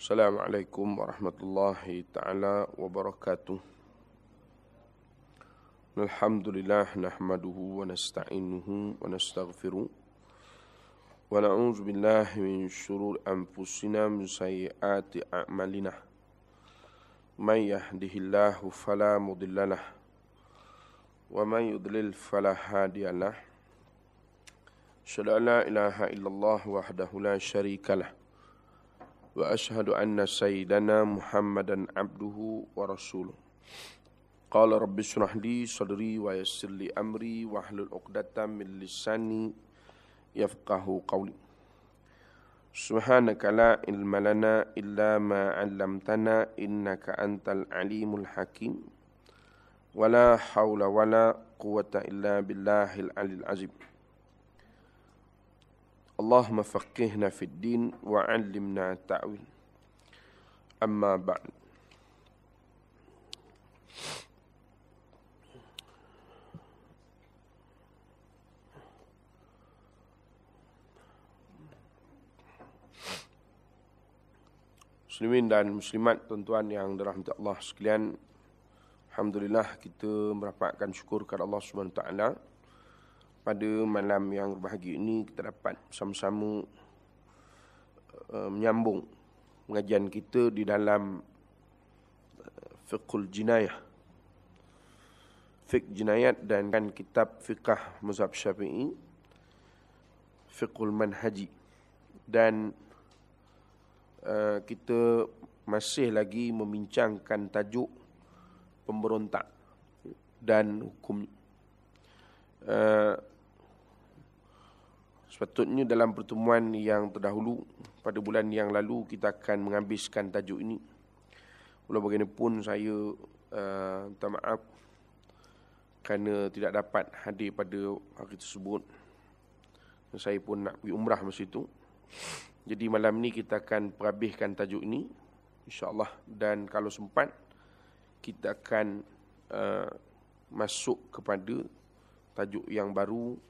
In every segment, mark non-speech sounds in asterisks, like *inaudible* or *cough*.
Assalamualaikum warahmatullahi taala wabarakatuh. Alhamdulillah nahmaduhu wa nasta'inuhu wa nastaghfiruh. Wa na'udzu billahi min syururi anfusina min sayyiati a'malina. May yahdihillahu fala mudhillalah wa may yudlil fala hadiyalah. An la ilaha illallah wahdahu la syarikalah واشهد ان سيدنا محمدا عبده ورسوله قال رب اشرح لي صدري ويسر لي امري واحلل عقدة من لساني يفقه قولي سبحانك لا علم لنا الا ما علمتنا انك انت العليم الحكيم ولا حول ولا قوه الا بالله العلي العظيم اللهم فقهنا في الدين وعلمنا التأويل أما بعد Muslimin dan muslimat tuan-tuan yang dirahmati Allah sekalian Alhamdulillah kita merapatkan syukur kepada Allah Subhanahu taala pada malam yang berbahagia ini kita dapat sama-sama uh, menyambung pengajian kita di dalam uh, fiqhul jinayah. Fiqh jinayat dan kan kitab fiqh mazhab syafi'i fiqhul manhaji. Dan uh, kita masih lagi membincangkan tajuk pemberontak dan hukum. Uh, Sepatutnya dalam pertemuan yang terdahulu pada bulan yang lalu kita akan menghabiskan tajuk ini. Walau bagaimanapun saya uh, minta maaf kerana tidak dapat hadir pada hari tersebut. Saya pun nak pergi umrah masa itu. Jadi malam ni kita akan perhabiskan tajuk ini insya-Allah dan kalau sempat kita akan uh, masuk kepada tajuk yang baru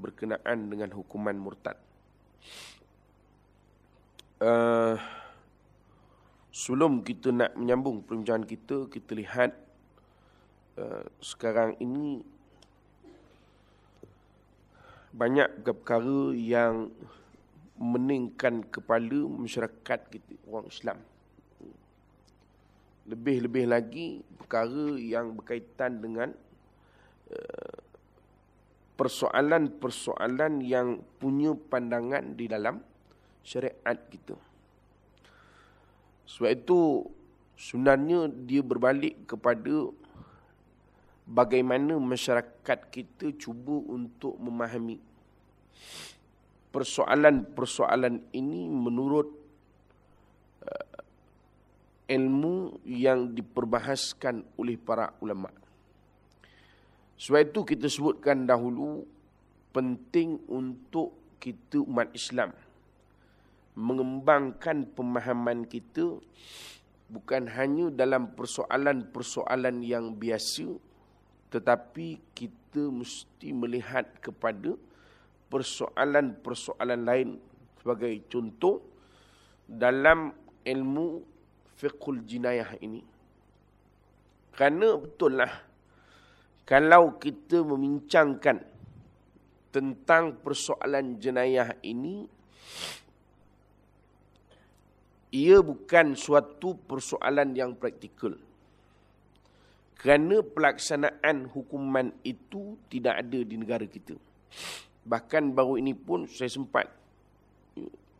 berkenaan dengan hukuman murtad. Uh, sebelum kita nak menyambung perbincangan kita, kita lihat uh, sekarang ini banyak perkara yang meningkan kepala masyarakat kita, orang Islam. Lebih-lebih lagi perkara yang berkaitan dengan uh, persoalan-persoalan yang punya pandangan di dalam syariat kita. Sebab itu sebenarnya dia berbalik kepada bagaimana masyarakat kita cuba untuk memahami persoalan-persoalan ini menurut uh, ilmu yang diperbahaskan oleh para ulama'. Sebab itu kita sebutkan dahulu penting untuk kita umat Islam mengembangkan pemahaman kita bukan hanya dalam persoalan-persoalan yang biasa tetapi kita mesti melihat kepada persoalan-persoalan lain sebagai contoh dalam ilmu fiqhul jinayah ini. Kerana betul lah kalau kita membincangkan tentang persoalan jenayah ini, ia bukan suatu persoalan yang praktikal. Kerana pelaksanaan hukuman itu tidak ada di negara kita. Bahkan baru ini pun saya sempat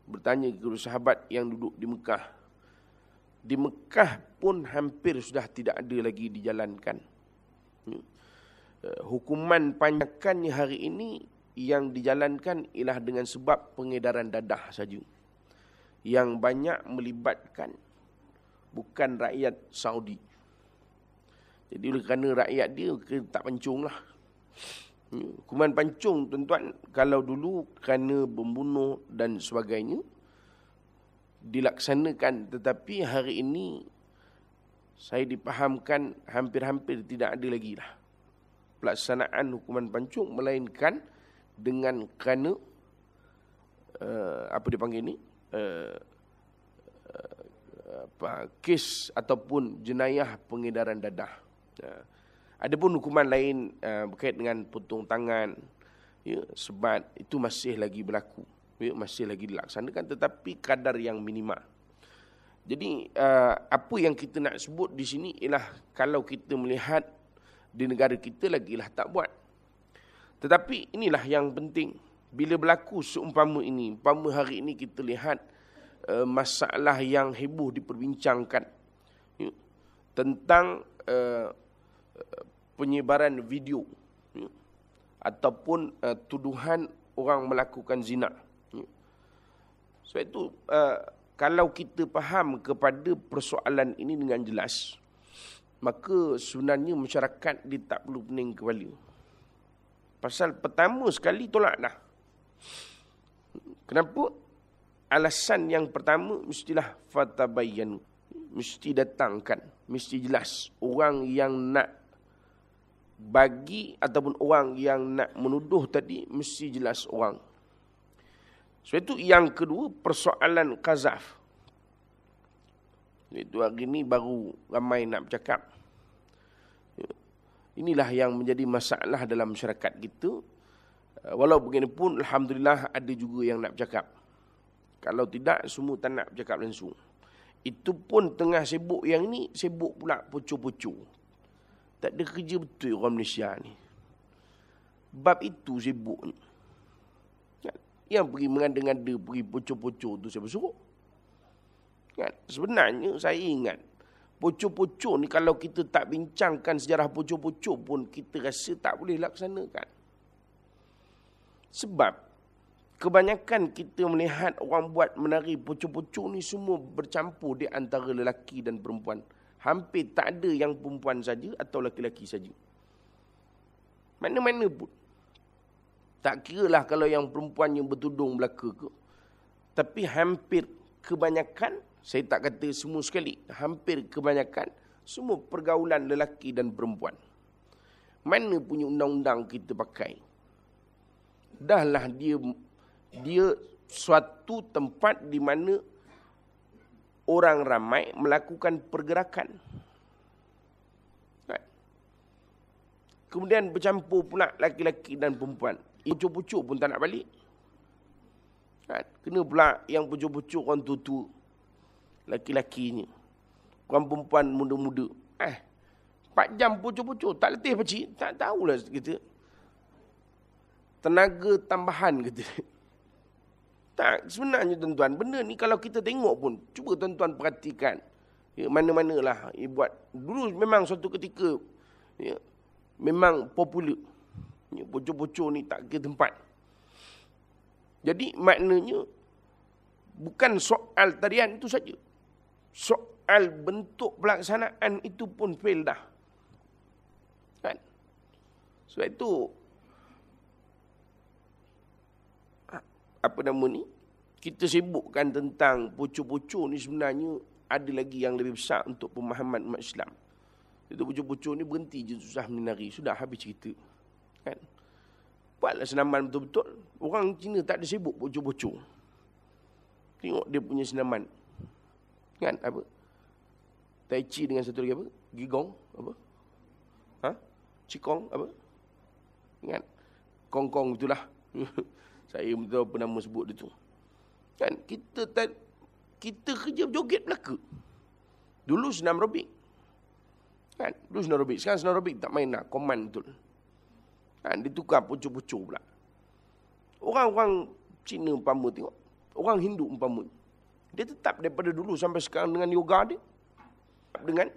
bertanya kepada sahabat yang duduk di Mekah. Di Mekah pun hampir sudah tidak ada lagi dijalankan. Eh, hukuman panjakannya hari ini yang dijalankan ialah dengan sebab pengedaran dadah saja. Yang banyak melibatkan bukan rakyat Saudi. Jadi oleh kerana rakyat dia tak pancung lah. Hmm, hukuman pancung tuan-tuan kalau dulu kerana membunuh dan sebagainya dilaksanakan tetapi hari ini saya dipahamkan hampir-hampir tidak ada lagi lah pelaksanaan hukuman pancung melainkan dengan kerana uh, apa dipanggil ni uh, apa, kes ataupun jenayah pengedaran dadah. Ada pun hukuman lain uh, berkait dengan potong tangan, ya, sebat, itu masih lagi berlaku. Ya, masih lagi dilaksanakan tetapi kadar yang minimal. Jadi uh, apa yang kita nak sebut di sini ialah kalau kita melihat di negara kita lagi lah tak buat. Tetapi inilah yang penting. Bila berlaku seumpama ini, umpama hari ini kita lihat uh, masalah yang heboh diperbincangkan ya, tentang uh, penyebaran video ya, ataupun uh, tuduhan orang melakukan zina. Ya. Sebab itu, uh, kalau kita faham kepada persoalan ini dengan jelas, maka sebenarnya masyarakat dia tak perlu pening kepala. Pasal pertama sekali tolak dah. Kenapa? Alasan yang pertama mestilah fatabayyan. Mesti datangkan. Mesti jelas. Orang yang nak bagi ataupun orang yang nak menuduh tadi mesti jelas orang. Sebab itu yang kedua persoalan kazaf. Itu hari ini baru ramai nak bercakap. Inilah yang menjadi masalah dalam masyarakat kita. Walau bagaimanapun Alhamdulillah ada juga yang nak bercakap. Kalau tidak semua tak nak bercakap langsung. Itu pun tengah sibuk yang ini, sibuk pula pucuk-pucuk. Tak ada kerja betul orang Malaysia ni. Bab itu sibuk ni. Yang pergi mengada-ngada, pergi pocok-pocok tu siapa suruh? Kan? Sebenarnya saya ingat, pocok-pocok ni kalau kita tak bincangkan sejarah pocok-pocok pun, kita rasa tak boleh laksanakan. Sebab, kebanyakan kita melihat orang buat menari pocok-pocok ni semua bercampur di antara lelaki dan perempuan. Hampir tak ada yang perempuan saja atau lelaki-lelaki saja. Mana-mana pun. Tak kira lah kalau yang perempuan yang bertudung belaka ke. Tapi hampir kebanyakan, saya tak kata semua sekali, hampir kebanyakan, semua pergaulan lelaki dan perempuan. Mana punya undang-undang kita pakai? Dahlah dia dia suatu tempat di mana orang ramai melakukan pergerakan. Kan? Kemudian bercampur pula laki-laki dan perempuan. Pucuk-pucuk pun tak nak balik. Kan? Kena pula yang pucuk-pucuk orang tua-tua. Laki-lakinya. Orang perempuan muda-muda. Eh, 4 jam pucuk-pucuk. Tak letih pakcik. Tak tahulah kita. Tenaga tambahan kita. Tak, sebenarnya tuan-tuan, benda ni kalau kita tengok pun, cuba tuan-tuan perhatikan. Ya, mana-manalah ya, buat. Dulu memang suatu ketika, ya, memang popular. Ya, bocor-bocor ni tak ke tempat. Jadi maknanya bukan soal tarian itu saja. Soal bentuk pelaksanaan itu pun fail dah. Kan? Sebab itu apa nama ni? Kita sibukkan tentang bocor-bocor ni sebenarnya ada lagi yang lebih besar untuk pemahaman umat Islam. Itu bocor-bocor ni berhenti je susah menari. Sudah habis cerita. Kan? Buatlah senaman betul-betul. Orang Cina tak ada sibuk bocor-bocor. Tengok dia punya senaman. Kan? Apa? Tai Chi dengan satu lagi apa? Gigong? Apa? Ha? Cikong? Apa? Kan? Kong-kong itulah. *laughs* Saya betul apa nama sebut dia tu. Kan? Kita tak kita kerja joget belaka. Dulu senam robik. Kan? Dulu senam robik. Sekarang senam robik tak main lah. Koman betul. Kan, dia tukar pucuk-pucuk pula. Orang-orang Cina umpama tengok. Orang Hindu umpama. Dia tetap daripada dulu sampai sekarang dengan yoga dia. Dengan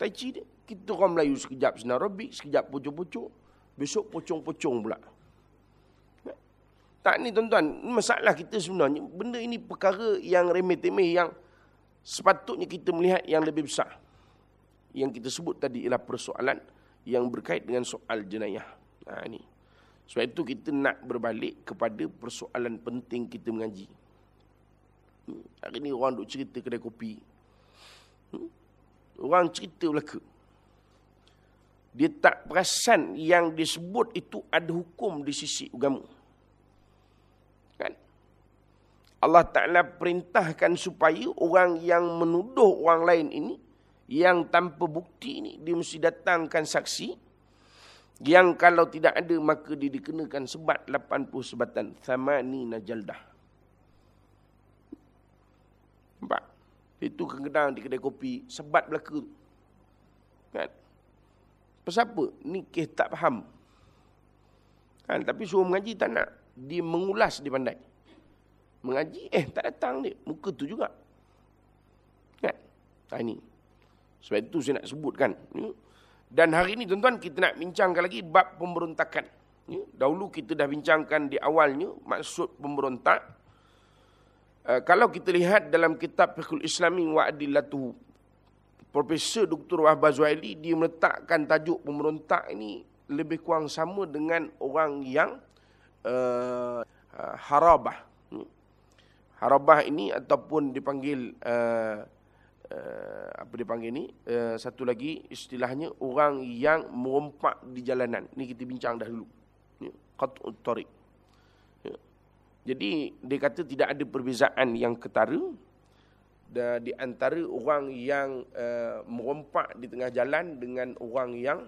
Tai Chi dia. Kita orang Melayu sekejap senar robik, sekejap pucuk-pucuk. Besok pocong-pocong pula. Tak ni tuan-tuan, masalah kita sebenarnya. Benda ini perkara yang remeh-temeh yang sepatutnya kita melihat yang lebih besar. Yang kita sebut tadi ialah persoalan yang berkait dengan soal jenayah. Ha, ni. Sebab itu kita nak berbalik kepada persoalan penting kita mengaji. Hari ni orang duk cerita kedai kopi. Hmm. Orang cerita belaka. Dia tak perasan yang disebut itu ada hukum di sisi agama. Kan? Allah Ta'ala perintahkan supaya orang yang menuduh orang lain ini, yang tanpa bukti ini, dia mesti datangkan saksi, yang kalau tidak ada, maka dia dikenakan sebat 80 sebatan. Thamani najaldah. Nampak? Itu kadang di kedai kopi, sebat belaka. Kan? Pasal apa? Ni kes tak faham. Kan? Tapi suruh mengaji tak nak. Dia mengulas, dia pandai mengaji, eh tak datang dia. Muka tu juga. Kan? Ha, ini. Sebab itu saya nak sebutkan. Dan hari ini tuan-tuan kita nak bincangkan lagi bab pemberontakan. Dahulu kita dah bincangkan di awalnya maksud pemberontak. Uh, kalau kita lihat dalam kitab Fiqhul Islami wa Adillatuhu. Profesor Dr. Wahbah Zuhaili dia meletakkan tajuk pemberontak ini lebih kurang sama dengan orang yang uh, harabah. Harabah ini ataupun dipanggil uh, uh, apa dipanggil ni uh, satu lagi istilahnya orang yang merompak di jalanan. Ini kita bincang dah dulu. Ya, qat'ut tariq. Jadi dia kata tidak ada perbezaan yang ketara di antara orang yang uh, merompak di tengah jalan dengan orang yang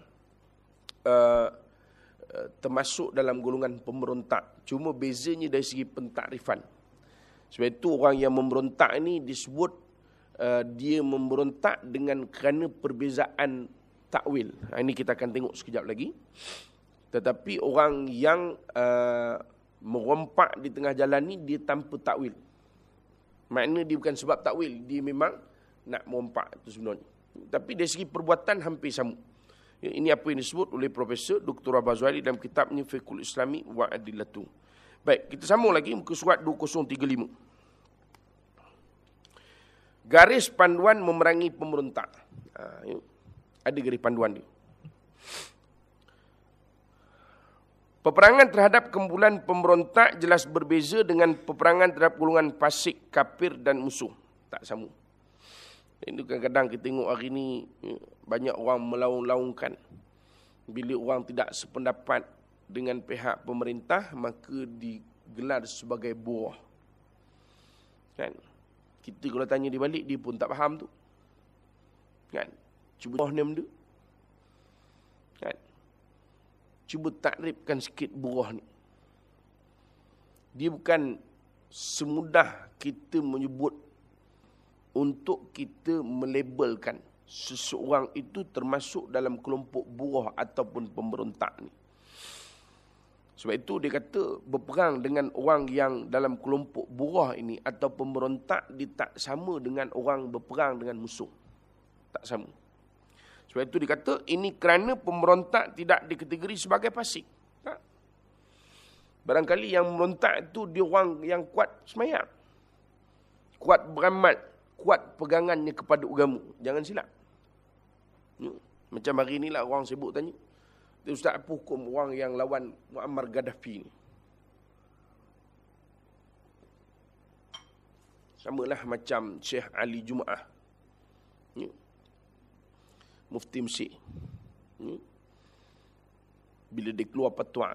uh, termasuk dalam golongan pemberontak. Cuma bezanya dari segi pentakrifan. Sebab itu orang yang memberontak ini disebut uh, dia memberontak dengan kerana perbezaan takwil. Ha, ini kita akan tengok sekejap lagi. Tetapi orang yang uh, merompak di tengah jalan ni dia tanpa takwil. Makna dia bukan sebab takwil, dia memang nak merompak itu sebenarnya. Tapi dari segi perbuatan hampir sama. Ya, ini apa yang disebut oleh Profesor Dr. Abazwari dalam kitabnya Fiqhul Islami wa Adillatu. Baik, kita sambung lagi muka surat 2035. Garis panduan memerangi pemberontak. Ha, ada garis panduan dia. Peperangan terhadap kumpulan pemberontak jelas berbeza dengan peperangan terhadap golongan fasik, kafir dan musuh. Tak sama. Ini kadang-kadang kita tengok hari ini ya, banyak orang melaung-laungkan. Bila orang tidak sependapat dengan pihak pemerintah maka digelar sebagai buah. Kan? Kita kalau tanya dia balik dia pun tak faham tu. Kan? Cuba buah ni benda. Kan? Cuba takrifkan sikit buah ni. Dia bukan semudah kita menyebut untuk kita melabelkan seseorang itu termasuk dalam kelompok buah ataupun pemberontak ni. Sebab itu dia kata berperang dengan orang yang dalam kelompok buruh ini atau pemberontak dia tak sama dengan orang berperang dengan musuh. Tak sama. Sebab itu dia kata ini kerana pemberontak tidak dikategori sebagai fasik. Tak? Barangkali yang memberontak itu dia orang yang kuat semayang. Kuat beramal. Kuat pegangannya kepada agama. Jangan silap. Ya. Macam hari inilah orang sibuk tanya. Dia Ustaz apa hukum orang yang lawan Muammar Gaddafi ni? Sama lah macam Syekh Ali Jum'ah. Mufti Mesir. Ya. Bila dia keluar petua.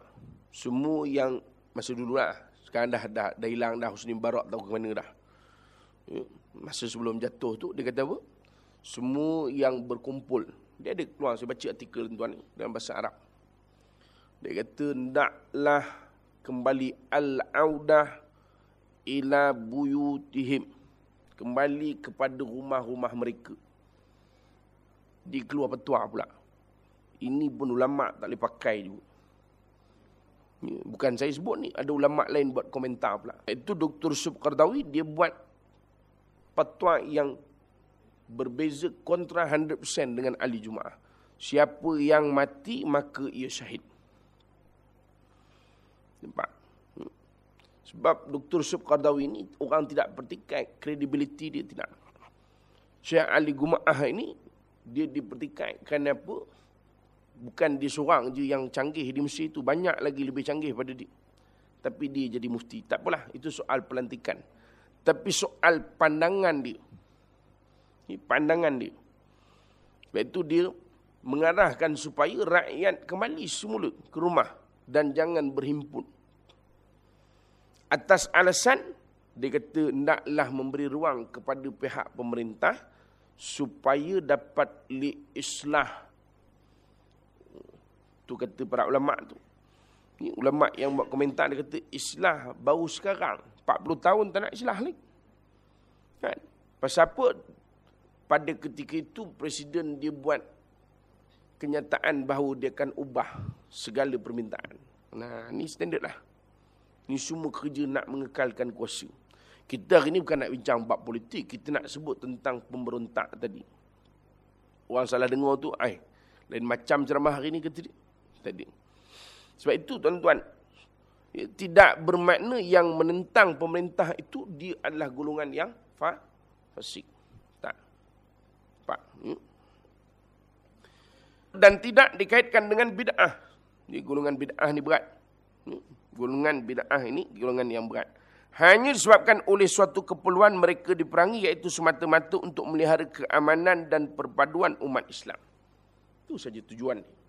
Semua yang masa dulu lah. Sekarang dah, dah, dah hilang dah Husni Barak tahu ke mana dah. Ya. Masa sebelum jatuh tu dia kata apa? Semua yang berkumpul dia ada keluar, saya baca artikel tuan dalam bahasa Arab. Dia kata, naklah kembali al-audah ila buyutihim. Kembali kepada rumah-rumah mereka. Dia keluar petua pula. Ini pun ulama' tak boleh pakai juga. Ya, bukan saya sebut ni, ada ulama' lain buat komentar pula. Itu Dr. Sub Qardawi, dia buat petua yang berbeza kontra 100% dengan ahli Jumaah. Siapa yang mati maka ia syahid. Nampak? Hmm. Sebab Dr. Sub Qardawi ini orang tidak pertikai kredibiliti dia tidak. Syekh Ali Gumaah ini dia dipertikai kerana apa? Bukan dia seorang je yang canggih di Mesir itu. Banyak lagi lebih canggih pada dia. Tapi dia jadi mufti. Tak apalah. Itu soal pelantikan. Tapi soal pandangan dia. Ini pandangan dia. Sebab itu dia mengarahkan supaya rakyat kembali semula ke rumah dan jangan berhimpun. Atas alasan dia kata naklah memberi ruang kepada pihak pemerintah supaya dapat li islah tu kata para ulama tu. Ni ulama yang buat komentar dia kata islah baru sekarang. 40 tahun tak nak islah lagi kan? Pasal apa? Pada ketika itu presiden dia buat kenyataan bahawa dia akan ubah segala permintaan. Nah ni standard lah. Ni semua kerja nak mengekalkan kuasa kita hari ni bukan nak bincang bab politik, kita nak sebut tentang pemberontak tadi. Orang salah dengar tu, ai, lain macam ceramah hari ni ke tadi? Tadi. Sebab itu tuan-tuan, ya, tidak bermakna yang menentang pemerintah itu dia adalah golongan yang fa fasik. Tak. Pak. Hmm? Dan tidak dikaitkan dengan bid'ah. Ini golongan bid'ah ni berat. Hmm? Golongan bid'ah ini golongan yang berat. Hanya disebabkan oleh suatu keperluan mereka diperangi iaitu semata-mata untuk melihara keamanan dan perpaduan umat Islam. Itu saja tujuan dia.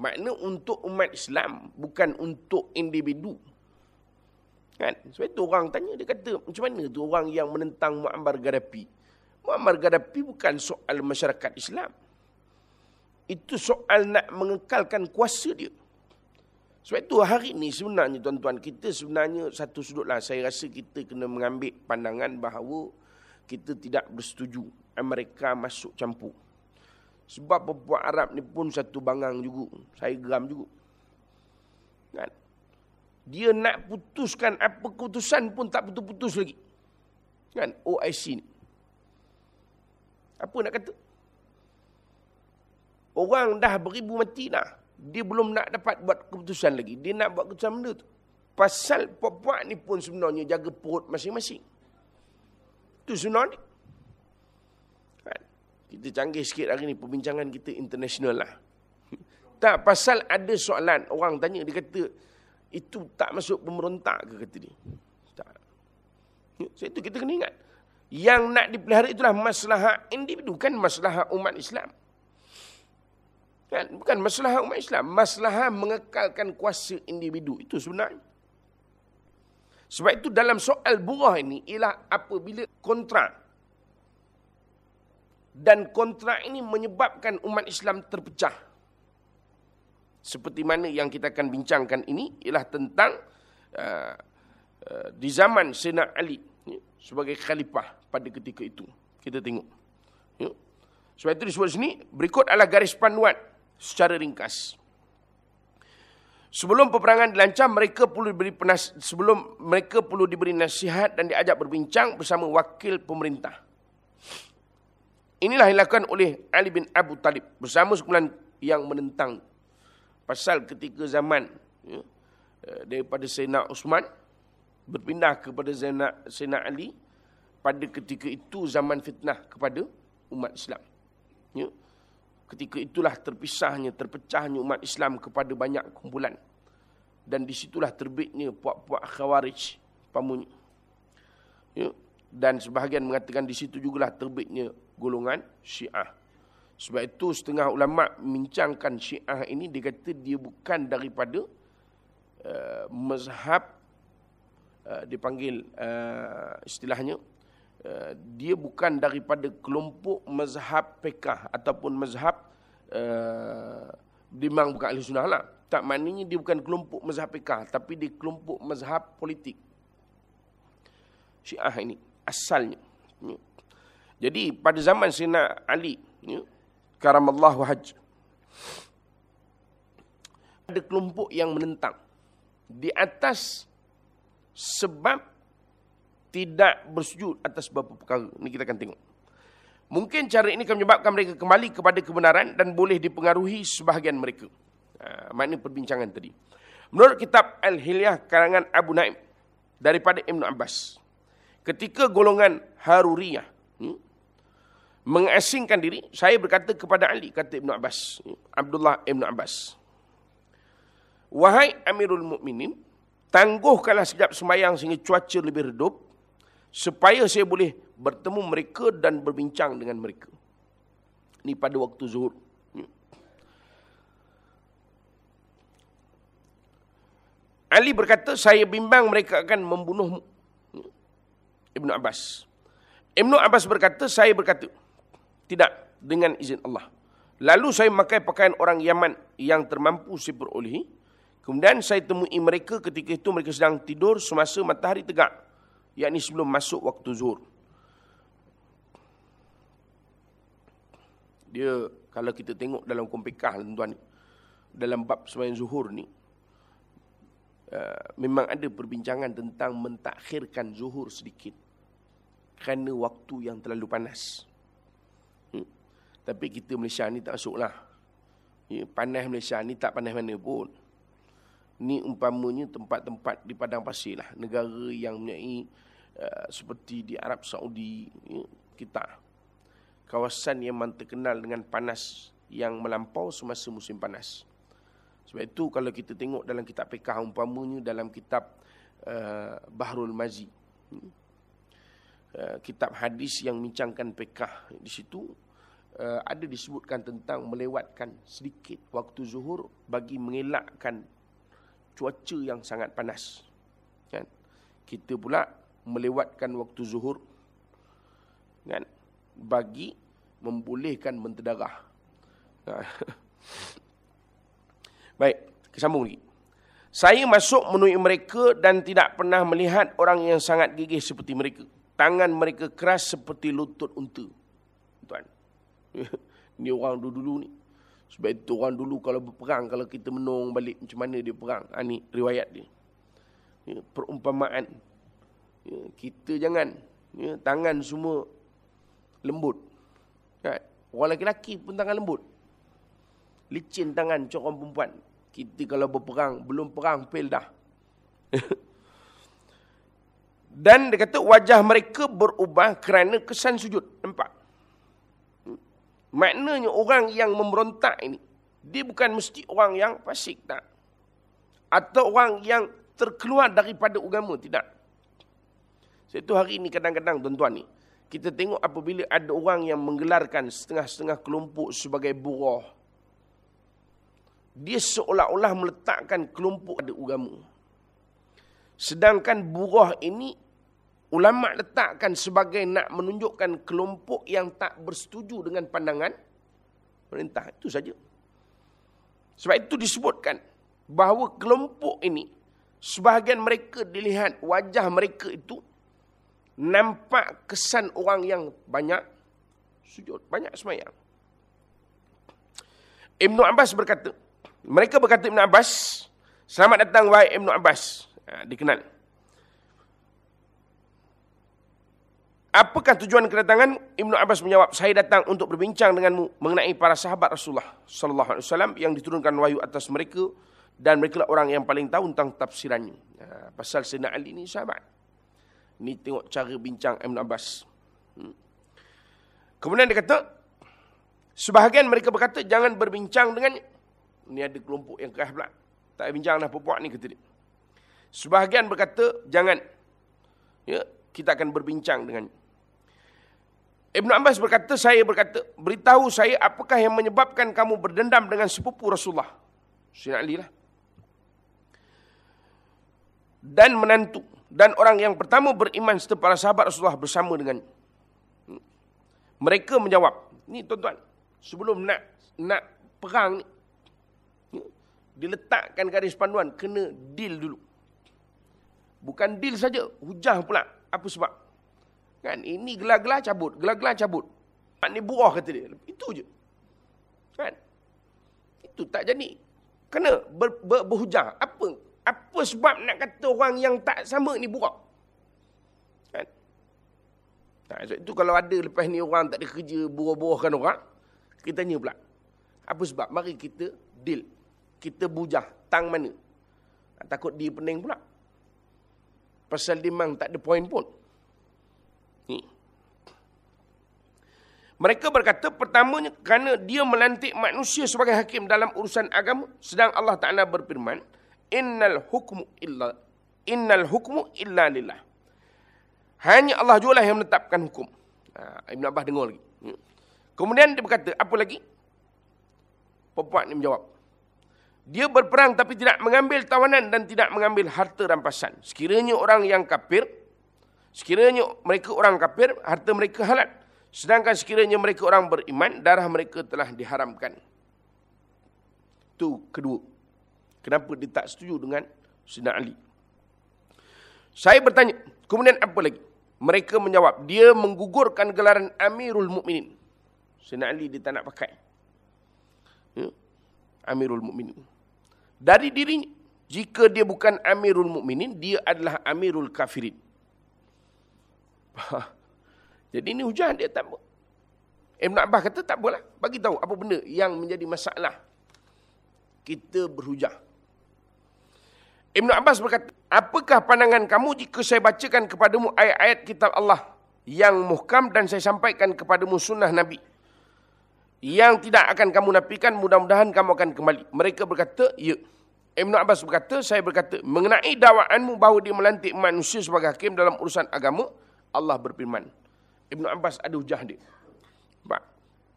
Makna untuk umat Islam bukan untuk individu. Kan? Sebab itu orang tanya dia kata macam mana tu orang yang menentang Muammar Gaddafi? Muammar Gaddafi bukan soal masyarakat Islam. Itu soal nak mengekalkan kuasa dia. Sebab itu hari ini sebenarnya tuan-tuan kita sebenarnya satu sudutlah saya rasa kita kena mengambil pandangan bahawa kita tidak bersetuju Amerika masuk campur. Sebab perempuan Arab ni pun satu bangang juga. Saya geram juga. Kan? Dia nak putuskan apa keputusan pun tak putus-putus lagi. Kan? OIC ni. Apa nak kata? Orang dah beribu mati dah dia belum nak dapat buat keputusan lagi. Dia nak buat keputusan benda tu. Pasal puak-puak ni pun sebenarnya jaga perut masing-masing. Itu sebenarnya. Kan? Kita canggih sikit hari ni perbincangan kita international lah. *laughs* Tak, pasal ada soalan. Orang tanya, dia kata, itu tak masuk pemberontak ke kata dia. Tak. Sebab itu kita kena ingat. Yang nak dipelihara itulah masalah individu, kan masalah umat Islam. Kan? Bukan masalah umat Islam. Masalah mengekalkan kuasa individu. Itu sebenarnya. Sebab itu dalam soal burah ini ialah apabila kontrak. Dan kontrak ini menyebabkan umat Islam terpecah. Seperti mana yang kita akan bincangkan ini ialah tentang uh, uh, di zaman Sena Ali ya, sebagai khalifah pada ketika itu. Kita tengok. Ya. Sebab itu disebut sini, berikut adalah garis panduan secara ringkas. Sebelum peperangan dilancam, mereka perlu diberi penas sebelum mereka perlu diberi nasihat dan diajak berbincang bersama wakil pemerintah. Inilah yang dilakukan oleh Ali bin Abu Talib bersama sekumpulan yang menentang pasal ketika zaman ya, eh, daripada Sayyidina Osman berpindah kepada Sayyidina Ali pada ketika itu zaman fitnah kepada umat Islam. Ya. Ketika itulah terpisahnya, terpecahnya umat Islam kepada banyak kumpulan. Dan disitulah terbitnya puak-puak khawarij pamunya. Ya. Dan sebahagian mengatakan di situ jugalah terbitnya golongan syiah. Sebab itu setengah ulama mincangkan syiah ini, dia kata dia bukan daripada uh, mazhab, uh, dipanggil uh, istilahnya, Eh, dia bukan daripada kelompok mazhab pekah ataupun mazhab uh, memang bukan ahli sunnah lah. Tak maknanya dia bukan kelompok mazhab pekah tapi dia kelompok mazhab politik. Syiah ini asalnya. Ya. Jadi pada zaman Sina Ali, ya, karamallahu hajj. Ada kelompok yang menentang. Di atas sebab tidak bersujud atas beberapa perkara. Ini kita akan tengok. Mungkin cara ini akan menyebabkan mereka kembali kepada kebenaran dan boleh dipengaruhi sebahagian mereka. Ha, makna perbincangan tadi. Menurut kitab Al-Hilyah karangan Abu Naim daripada Ibn Abbas. Ketika golongan Haruriyah hmm, mengasingkan diri, saya berkata kepada Ali, kata Ibn Abbas. Hmm, Abdullah Ibn Abbas. Wahai Amirul Mukminin, tangguhkanlah sekejap sembahyang sehingga cuaca lebih redup supaya saya boleh bertemu mereka dan berbincang dengan mereka. Ini pada waktu zuhur. Ali berkata, saya bimbang mereka akan membunuhmu. Ibnu Abbas. Ibnu Abbas berkata, saya berkata, tidak dengan izin Allah. Lalu saya memakai pakaian orang Yaman yang termampu saya perolehi. Kemudian saya temui mereka ketika itu mereka sedang tidur semasa matahari tegak. Yakni sebelum masuk waktu zuhur. Dia kalau kita tengok dalam kompekah tuan-tuan dalam bab sembahyang zuhur ni uh, memang ada perbincangan tentang mentakhirkan zuhur sedikit kerana waktu yang terlalu panas. Hmm. Tapi kita Malaysia ni tak masuklah. Ya, panas Malaysia ni tak panas mana pun. Ni umpamanya tempat-tempat di padang pasir lah. Negara yang mempunyai uh, seperti di Arab Saudi, kita kawasan yang terkenal dengan panas yang melampau semasa musim panas. Sebab itu kalau kita tengok dalam kitab fiqh umpamanya dalam kitab uh, Bahrul Mazi uh, kitab hadis yang mincangkan fiqh di situ uh, ada disebutkan tentang melewatkan sedikit waktu zuhur bagi mengelakkan cuaca yang sangat panas. Kan? Kita pula melewatkan waktu zuhur kan? bagi membolehkan menterdarah. Ha. *laughs* Baik, kesambung lagi. Saya masuk menemui mereka dan tidak pernah melihat orang yang sangat gigih seperti mereka. Tangan mereka keras seperti lutut unta. Tuan. *laughs* Ni orang dulu-dulu ni. Sebab itu orang dulu kalau berperang, kalau kita menung balik macam mana dia perang. Ha, ni riwayat dia. Ya, perumpamaan. Ya, kita jangan. Ya, tangan semua lembut. Kan? Orang lelaki pun tangan lembut. Licin tangan corong perempuan. Kita kalau berperang, belum perang, fail dah. *laughs* Dan dia kata wajah mereka berubah kerana kesan sujud. Nampak? Maknanya orang yang memberontak ini, dia bukan mesti orang yang fasik, tak? Atau orang yang terkeluar daripada agama, tidak. Itu hari ini kadang-kadang tuan-tuan ni, kita tengok apabila ada orang yang menggelarkan setengah-setengah kelompok sebagai buruh. Dia seolah-olah meletakkan kelompok pada agama. Sedangkan buruh ini, ulama letakkan sebagai nak menunjukkan kelompok yang tak bersetuju dengan pandangan perintah. Itu saja. Sebab itu disebutkan bahawa kelompok ini, sebahagian mereka dilihat wajah mereka itu nampak kesan orang yang banyak sujud, banyak semayang. Ibn Abbas berkata, mereka berkata Ibn Abbas, selamat datang wahai Ibn Abbas. Ha, dikenal. Apakah tujuan kedatangan? Ibn Abbas menjawab, saya datang untuk berbincang denganmu mengenai para sahabat Rasulullah sallallahu alaihi wasallam yang diturunkan wahyu atas mereka dan mereka lah orang yang paling tahu tentang tafsirannya. Ha, pasal Sayyidina Ali ini sahabat. Ni tengok cara bincang Ibn Abbas. Hmm. Kemudian dia kata, sebahagian mereka berkata, jangan berbincang dengan Ni ada kelompok yang keras pula. Tak bincang dah perempuan ni kata dia. Sebahagian berkata, jangan. Ya, kita akan berbincang dengan Ibn Abbas berkata, saya berkata, beritahu saya apakah yang menyebabkan kamu berdendam dengan sepupu Rasulullah. Sina Ali lah. Dan menantu dan orang yang pertama beriman serta para sahabat Rasulullah bersama dengan mereka menjawab. Ni tuan-tuan sebelum nak nak perang ni diletakkan garis panduan kena deal dulu. Bukan deal saja hujah pula. Apa sebab? Kan ini gelar-gelar cabut gelar-gelar cabut. Ni buah kata dia. Itu je. Kan? Itu tak jadi. Kena ber, ber, berhujah. Apa apa sebab nak kata orang yang tak sama ni buruk? Kan? Nah, sebab itu kalau ada lepas ni orang tak ada kerja buruh-buruhkan orang, kita tanya pula. Apa sebab? Mari kita deal. Kita bujah. Tang mana? Takut dia pening pula. Pasal dia memang tak ada poin pun. Ni. Mereka berkata pertamanya kerana dia melantik manusia sebagai hakim dalam urusan agama. Sedang Allah Ta'ala berfirman innal hukmu illa innal hukmu illa lillah. Hanya Allah jualah yang menetapkan hukum. Ha, Ibn Abbas dengar lagi. Hmm. Kemudian dia berkata, apa lagi? Perempuan ini menjawab. Dia berperang tapi tidak mengambil tawanan dan tidak mengambil harta rampasan. Sekiranya orang yang kafir, Sekiranya mereka orang kafir, harta mereka halal. Sedangkan sekiranya mereka orang beriman, darah mereka telah diharamkan. Itu kedua. Kenapa dia tak setuju dengan Sina Ali? Saya bertanya, kemudian apa lagi? Mereka menjawab, dia menggugurkan gelaran Amirul Mukminin. Sina Ali dia tak nak pakai. Ya? Amirul Mukminin. Dari dirinya, jika dia bukan Amirul Mukminin, dia adalah Amirul Kafirin. Jadi ini hujan dia tak boleh. Ibn Abbas kata tak boleh. Bagi tahu apa benda yang menjadi masalah. Kita berhujah. Ibn Abbas berkata, apakah pandangan kamu jika saya bacakan kepadamu ayat-ayat kitab Allah yang muhkam dan saya sampaikan kepadamu sunnah Nabi. Yang tidak akan kamu nafikan, mudah-mudahan kamu akan kembali. Mereka berkata, ya. Ibn Abbas berkata, saya berkata, mengenai dakwaanmu bahawa dia melantik manusia sebagai hakim dalam urusan agama, Allah berfirman. Ibn Abbas ada hujah dia.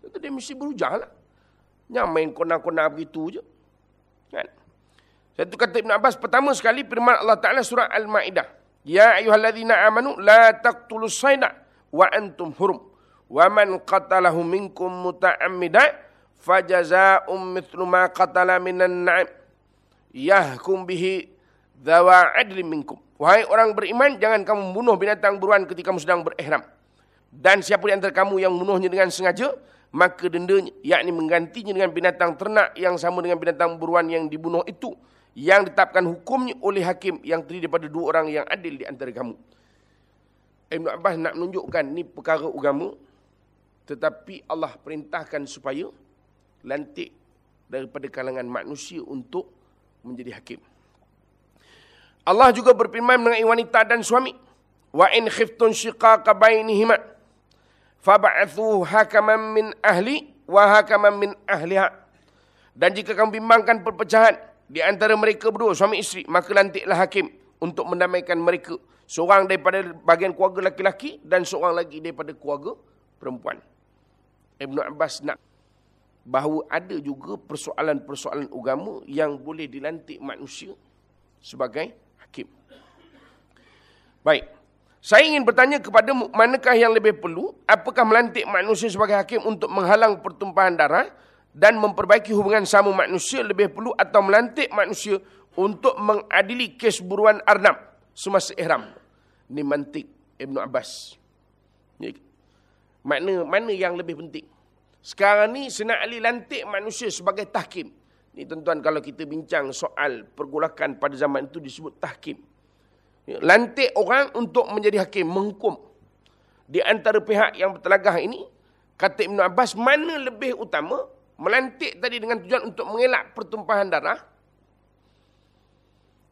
Sebab dia mesti berhujah lah. Jangan main kona-kona begitu je. Kan? Satu kata Ibn Abbas, pertama sekali firman Allah Ta'ala surah Al-Ma'idah. Ya ayuhalladzina amanu la taqtulus sayda wa antum hurum. Wa man qatalahu minkum muta'ammida fajaza'um mithlu ma qatala minan na'im. Yahkum bihi dhawa adlim minkum. Wahai orang beriman, jangan kamu membunuh binatang buruan ketika kamu sedang berihram. Dan siapa di antara kamu yang membunuhnya dengan sengaja, maka dendanya, yakni menggantinya dengan binatang ternak yang sama dengan binatang buruan yang dibunuh itu, yang ditetapkan hukumnya oleh hakim yang terdiri daripada dua orang yang adil di antara kamu. Ibn Abbas nak menunjukkan ni perkara agama, tetapi Allah perintahkan supaya lantik daripada kalangan manusia untuk menjadi hakim. Allah juga berfirman mengenai wanita dan suami. Wa in khiftun shiqaqa bainihima fab'athu hakaman min ahli wa hakaman min ahliha. Dan jika kamu bimbangkan perpecahan di antara mereka berdua suami isteri, maka lantiklah hakim untuk mendamaikan mereka. Seorang daripada bagian keluarga laki-laki dan seorang lagi daripada keluarga perempuan. Ibn Abbas nak bahawa ada juga persoalan-persoalan agama yang boleh dilantik manusia sebagai hakim. Baik. Saya ingin bertanya kepada manakah yang lebih perlu? Apakah melantik manusia sebagai hakim untuk menghalang pertumpahan darah dan memperbaiki hubungan sama manusia lebih perlu atau melantik manusia untuk mengadili kes buruan Arnab semasa ihram? Ini mantik Ibn Abbas. Mana mana yang lebih penting? Sekarang ni Sena Ali lantik manusia sebagai tahkim. Ini tuan-tuan kalau kita bincang soal pergolakan pada zaman itu disebut tahkim. Ya, lantik orang untuk menjadi hakim, menghukum. Di antara pihak yang bertelagah ini, kata Ibn Abbas, mana lebih utama melantik tadi dengan tujuan untuk mengelak pertumpahan darah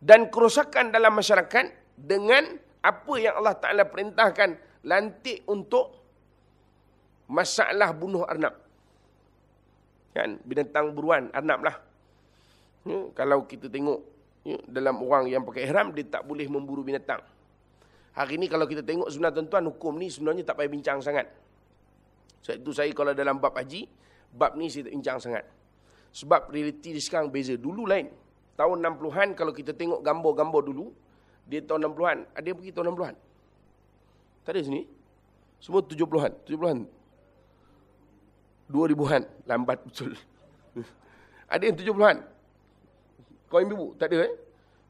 dan kerosakan dalam masyarakat dengan apa yang Allah Ta'ala perintahkan lantik untuk masalah bunuh arnab. Kan? Binatang buruan, arnab lah. Ya, kalau kita tengok ya, dalam orang yang pakai ihram, dia tak boleh memburu binatang. Hari ini kalau kita tengok sebenarnya tuan-tuan, hukum ni sebenarnya tak payah bincang sangat. Sebab itu saya kalau dalam bab haji, bab ni saya tak bincang sangat. Sebab realiti di sekarang beza. Dulu lain. Tahun 60-an kalau kita tengok gambar-gambar dulu, dia tahun 60-an. Ada yang pergi tahun 60-an? Tak ada sini? Semua 70-an. 70-an. 2000-an. Lambat betul. *laughs* ada yang 70-an? Koin bibu? Tak ada eh?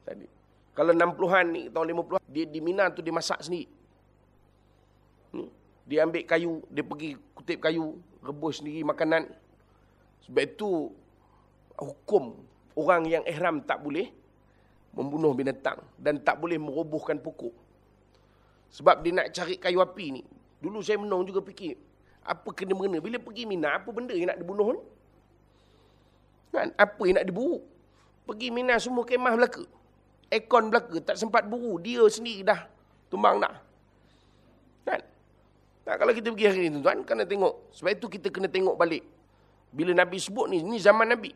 Tak ada. Kalau 60-an ni, tahun 50-an, dia di Mina tu dia masak sendiri. Dia ambil kayu, dia pergi kutip kayu, rebus sendiri makanan. Sebab itu, hukum orang yang ihram tak boleh membunuh binatang dan tak boleh merobohkan pokok. Sebab dia nak cari kayu api ni. Dulu saya menung juga fikir, apa kena-mengena? Bila pergi Mina, apa benda yang nak dibunuh ni? Kan? Apa yang nak diburu? Pergi Mina semua kemah belaka. Ekon belaka. Tak sempat buru. Dia sendiri dah tumbang nak. Nah, kalau kita pergi hari ini tuan-tuan, kena tengok. Sebab itu kita kena tengok balik. Bila Nabi sebut ni, ni zaman Nabi.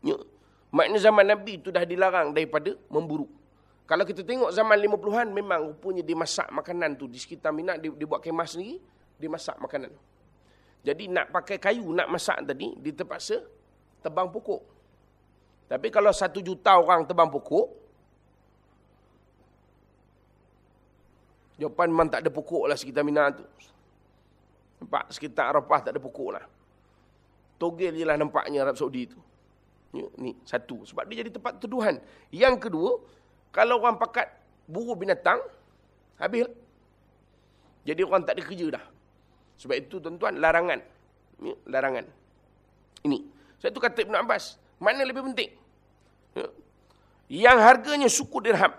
Ya. Maknanya zaman Nabi itu dah dilarang daripada memburu. Kalau kita tengok zaman 50-an, memang rupanya dia masak makanan tu. Di sekitar Mina, dia, dia buat kemah sendiri, dia masak makanan. Jadi nak pakai kayu, nak masak tadi, dia terpaksa tebang pokok. Tapi kalau satu juta orang tebang pokok, Jawapan memang tak ada pokok lah sekitar Mina tu. Nampak sekitar Arafah tak ada pokok lah. Togel je lah nampaknya Arab Saudi tu. Ya, ni satu. Sebab dia jadi tempat tuduhan. Yang kedua, kalau orang pakat buru binatang, habis lah. Jadi orang tak ada kerja dah. Sebab itu tuan-tuan, larangan. Ya, larangan. Ini. Sebab itu kata Ibn Abbas, mana lebih penting? Ya. Yang harganya suku dirham.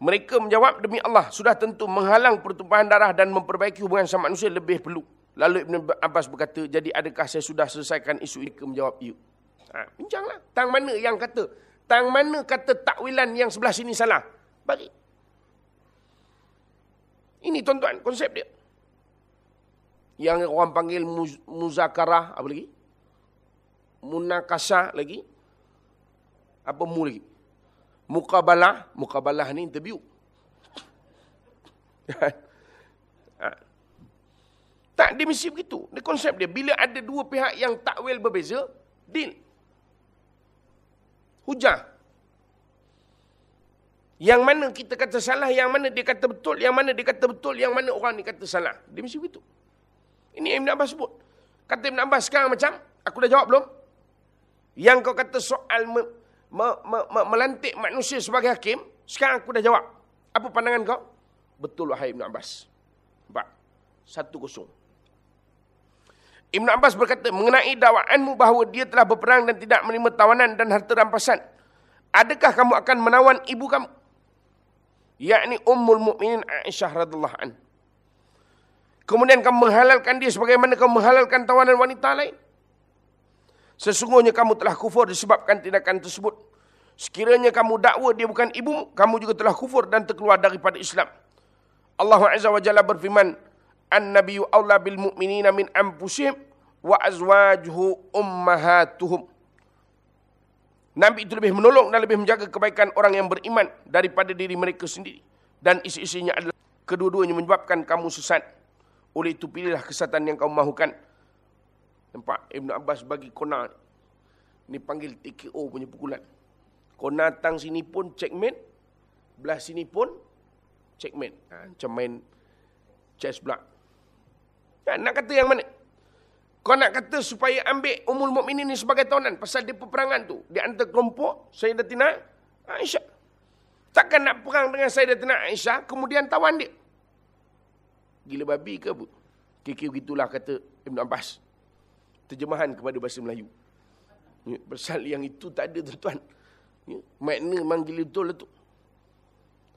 Mereka menjawab, demi Allah, sudah tentu menghalang pertumpahan darah dan memperbaiki hubungan sama manusia lebih perlu. Lalu Ibn Abbas berkata, jadi adakah saya sudah selesaikan isu ini? Mereka menjawab, ya. Ha, bincanglah. Tang mana yang kata? Tang mana kata takwilan yang sebelah sini salah? Bagi. Ini tuan-tuan, konsep dia. Yang orang panggil muzakarah, apa lagi? Munakasa lagi. Apa mu lagi? Mukabalah, mukabalah ni interview. ha. *laughs* Tak, dia mesti begitu. Dia konsep dia. Bila ada dua pihak yang takwil berbeza, deal. Hujah. Yang mana kita kata salah, yang mana dia kata betul, yang mana dia kata betul, yang mana orang ni kata salah. Dia mesti begitu. Ini Ibn Abbas sebut. Kata Ibn Abbas sekarang macam, aku dah jawab belum? Yang kau kata soal me, me, me, melantik manusia sebagai hakim, sekarang aku dah jawab. Apa pandangan kau? Betul wahai Ibn Abbas. Empat. Satu kosong. Ibn Abbas berkata, mengenai dakwaanmu bahawa dia telah berperang dan tidak menerima tawanan dan harta rampasan. Adakah kamu akan menawan ibu kamu? Yakni Ummul Mukminin Aisyah radhiyallahu an. Kemudian kamu menghalalkan dia sebagaimana kamu menghalalkan tawanan wanita lain. Sesungguhnya kamu telah kufur disebabkan tindakan tersebut. Sekiranya kamu dakwa dia bukan ibu, kamu juga telah kufur dan terkeluar daripada Islam. Allah Azza wa Jalla berfirman, An-Nabiyyu awla bil mu'minina min anfusihim wa azwajuhu ummahatuhum. Nabi itu lebih menolong dan lebih menjaga kebaikan orang yang beriman daripada diri mereka sendiri. Dan isi-isinya adalah kedua-duanya menyebabkan kamu sesat. Oleh itu pilihlah kesatan yang kamu mahukan. Nampak Ibn Abbas bagi kona ni panggil TKO punya pukulan. Kona tang sini pun checkmate, belah sini pun checkmate. Ha, macam main chess pula. Ha, nak kata yang mana? Kau nak kata supaya ambil umul mukminin ni sebagai tawanan pasal dia peperangan tu. Dia antara kelompok Sayyidatina Aisyah. Takkan nak perang dengan Sayyidatina Aisyah kemudian tawan dia. Gila babi ke apa? Kira-kira begitulah kata Ibn Abbas terjemahan kepada bahasa Melayu. Ya, pasal yang itu tak ada tuan-tuan. Ya, makna manggil itu.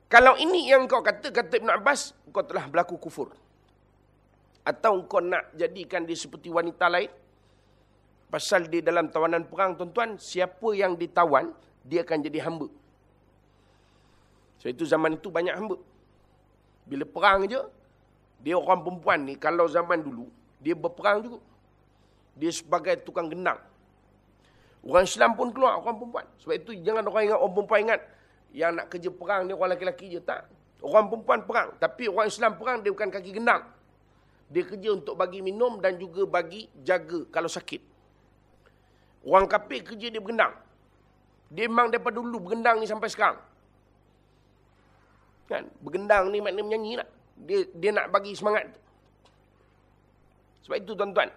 Kalau ini yang kau kata, kata Ibn Abbas, kau telah berlaku kufur. Atau kau nak jadikan dia seperti wanita lain. Pasal dia dalam tawanan perang, tuan-tuan, siapa yang ditawan, dia akan jadi hamba. Sebab itu zaman itu banyak hamba. Bila perang je, dia orang perempuan ni, kalau zaman dulu, dia berperang juga. Dia sebagai tukang genang. Orang Islam pun keluar, orang perempuan. Sebab itu jangan orang ingat, orang perempuan ingat. Yang nak kerja perang ni orang lelaki-lelaki je. Tak. Orang perempuan perang. Tapi orang Islam perang dia bukan kaki genang. Dia kerja untuk bagi minum dan juga bagi jaga kalau sakit. Orang kafir kerja dia bergendang. Dia memang daripada dulu bergendang ni sampai sekarang. Kan? Bergendang ni maknanya menyanyi lah. Dia, dia nak bagi semangat. Sebab itu tuan-tuan.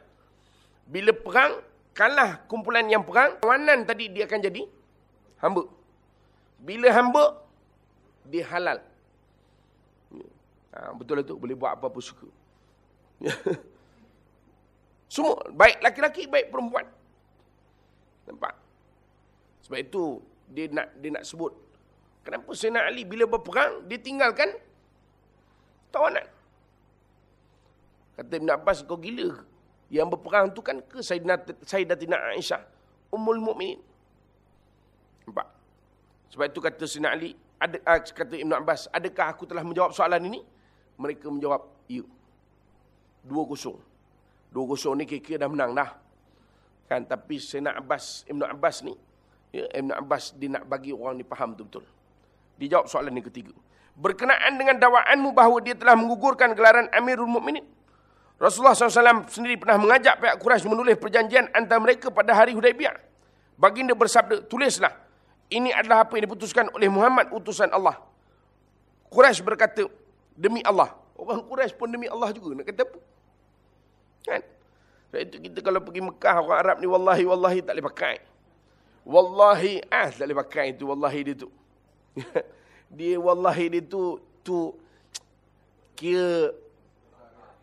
Bila perang, kalah kumpulan yang perang, tawanan tadi dia akan jadi hamba. Bila hamba, dia halal. Ha, betul itu, boleh buat apa-apa suka. *laughs* Semua, baik laki-laki, baik perempuan. Nampak? Sebab itu, dia nak dia nak sebut. Kenapa Sayyidina Ali bila berperang, dia tinggalkan tawanan. Kata Ibn Abbas, kau gila yang berperang tu kan ke Sayyidatina Aisyah. Ummul Mukminin. Nampak? Sebab itu kata Sina Ali, ada, uh, kata Ibn Abbas, adakah aku telah menjawab soalan ini? Mereka menjawab, ya. Dua kosong. Dua kosong ni kira-kira dah menang dah. Kan? Tapi Sina Abbas, Ibn Abbas ni, ya, Ibn Abbas dia nak bagi orang ni faham betul-betul. Dia jawab soalan yang ketiga. Berkenaan dengan dakwaanmu bahawa dia telah menggugurkan gelaran Amirul Mukminin, Rasulullah SAW sendiri pernah mengajak pihak Quraisy menulis perjanjian antara mereka pada hari Hudaybiyah. Baginda bersabda, tulislah. Ini adalah apa yang diputuskan oleh Muhammad utusan Allah. Quraisy berkata, demi Allah. Orang Quraisy pun demi Allah juga. Nak kata apa? Kan? Sebab itu kita kalau pergi Mekah, orang Arab ni wallahi, wallahi tak boleh pakai. Wallahi, ah tak boleh pakai itu wallahi dia tu. *laughs* dia wallahi dia tu, tu kira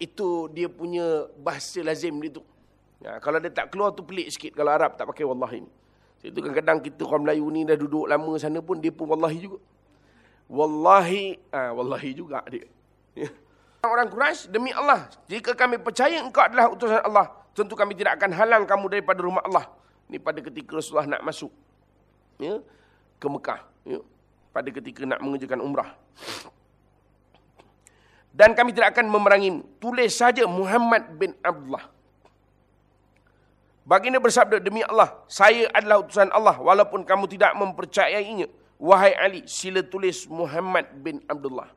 itu dia punya bahasa lazim dia tu. Ya, kalau dia tak keluar tu pelik sikit kalau Arab tak pakai wallahi ni. Itu kadang-kadang kita orang Melayu ni dah duduk lama sana pun dia pun wallahi juga. Wallahi, ah wallahi juga dia. Ya. Orang Quraisy demi Allah, jika kami percaya engkau adalah utusan Allah, tentu kami tidak akan halang kamu daripada rumah Allah. Ini pada ketika Rasulullah nak masuk ya, ke Mekah. Ya, pada ketika nak mengerjakan umrah. Dan kami tidak akan memerangi. Tulis saja Muhammad bin Abdullah. Baginda bersabda, demi Allah, saya adalah utusan Allah walaupun kamu tidak mempercayainya. Wahai Ali, sila tulis Muhammad bin Abdullah.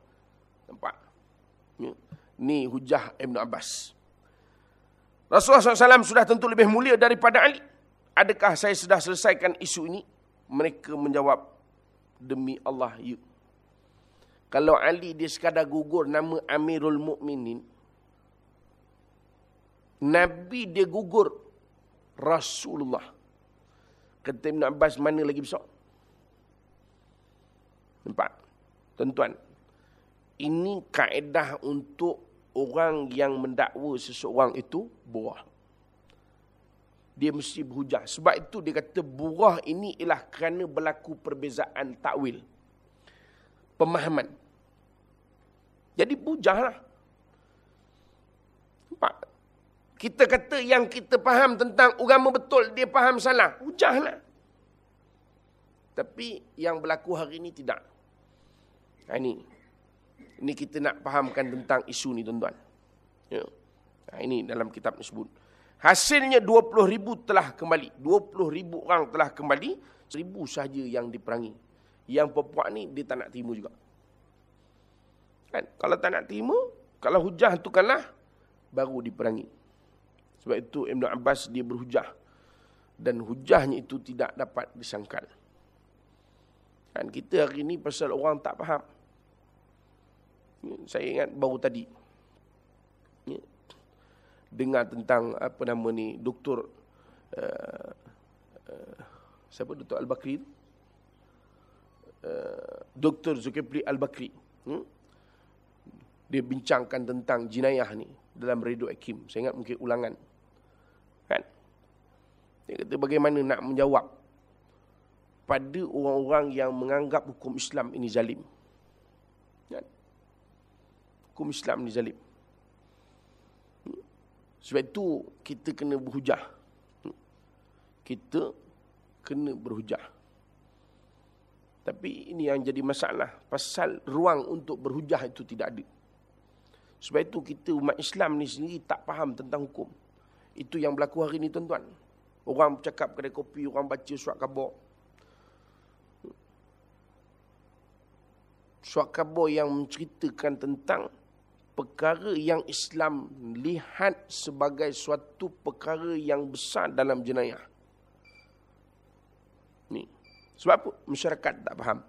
Nampak? Ya. Ni hujah Ibn Abbas. Rasulullah SAW sudah tentu lebih mulia daripada Ali. Adakah saya sudah selesaikan isu ini? Mereka menjawab, demi Allah, ya. Kalau Ali dia sekadar gugur nama Amirul Mukminin, Nabi dia gugur Rasulullah. Kata Ibn Abbas mana lagi besar? Nampak? Tuan-tuan. Ini kaedah untuk orang yang mendakwa seseorang itu buah. Dia mesti berhujah. Sebab itu dia kata buah ini ialah kerana berlaku perbezaan takwil. Pemahaman. Jadi bujahlah. Nampak? Kita kata yang kita faham tentang agama betul, dia faham salah. Hujahlah. Tapi yang berlaku hari ini tidak. Ha, ini. Ini kita nak fahamkan tentang isu ni tuan-tuan. Ya. Ha, ini dalam kitab ni sebut. Hasilnya 20 ribu telah kembali. 20 ribu orang telah kembali. Seribu sahaja yang diperangi. Yang perempuan ni dia tak nak terima juga. Kan? Kalau tak nak terima, kalau hujah tu kalah, baru diperangi. Sebab itu Ibn Abbas dia berhujah. Dan hujahnya itu tidak dapat disangkal. Kan kita hari ini pasal orang tak faham. Saya ingat baru tadi. Ya. Dengar tentang apa nama ni, Doktor uh, uh, siapa Doktor Al-Bakri Uh, Dr. Zulkifli Al-Bakri. Hmm? Dia bincangkan tentang jinayah ni dalam Radio Akim. Saya ingat mungkin ulangan. Dia kata bagaimana nak menjawab pada orang-orang yang menganggap hukum Islam ini zalim. Kan? Hukum Islam ini zalim. Sebab itu kita kena berhujah. Kita kena berhujah. Tapi ini yang jadi masalah. Pasal ruang untuk berhujah itu tidak ada. Sebab itu kita umat Islam ni sendiri tak faham tentang hukum. Itu yang berlaku hari ini tuan-tuan. Orang bercakap kedai kopi, orang baca surat khabar. Surat khabar yang menceritakan tentang perkara yang Islam lihat sebagai suatu perkara yang besar dalam jenayah. Sebab apa? Masyarakat tak faham.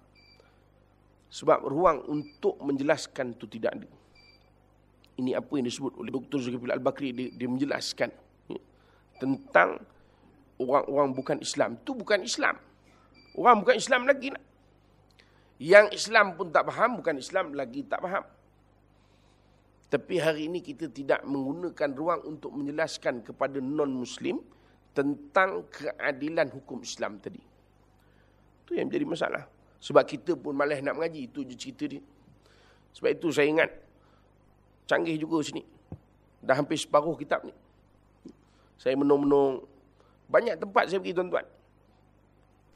Sebab ruang untuk menjelaskan itu tidak ada. Ini apa yang disebut oleh Dr. Zulkifli Al-Bakri. Dia, dia menjelaskan ya, tentang orang-orang bukan Islam. Itu bukan Islam. Orang bukan Islam lagi nak. Yang Islam pun tak faham, bukan Islam lagi tak faham. Tapi hari ini kita tidak menggunakan ruang untuk menjelaskan kepada non-Muslim tentang keadilan hukum Islam tadi. Itu yang menjadi masalah. Sebab kita pun malas nak mengaji. Itu je cerita dia. Sebab itu saya ingat, canggih juga sini. Dah hampir separuh kitab ni. Saya menung-menung banyak tempat saya pergi tuan-tuan.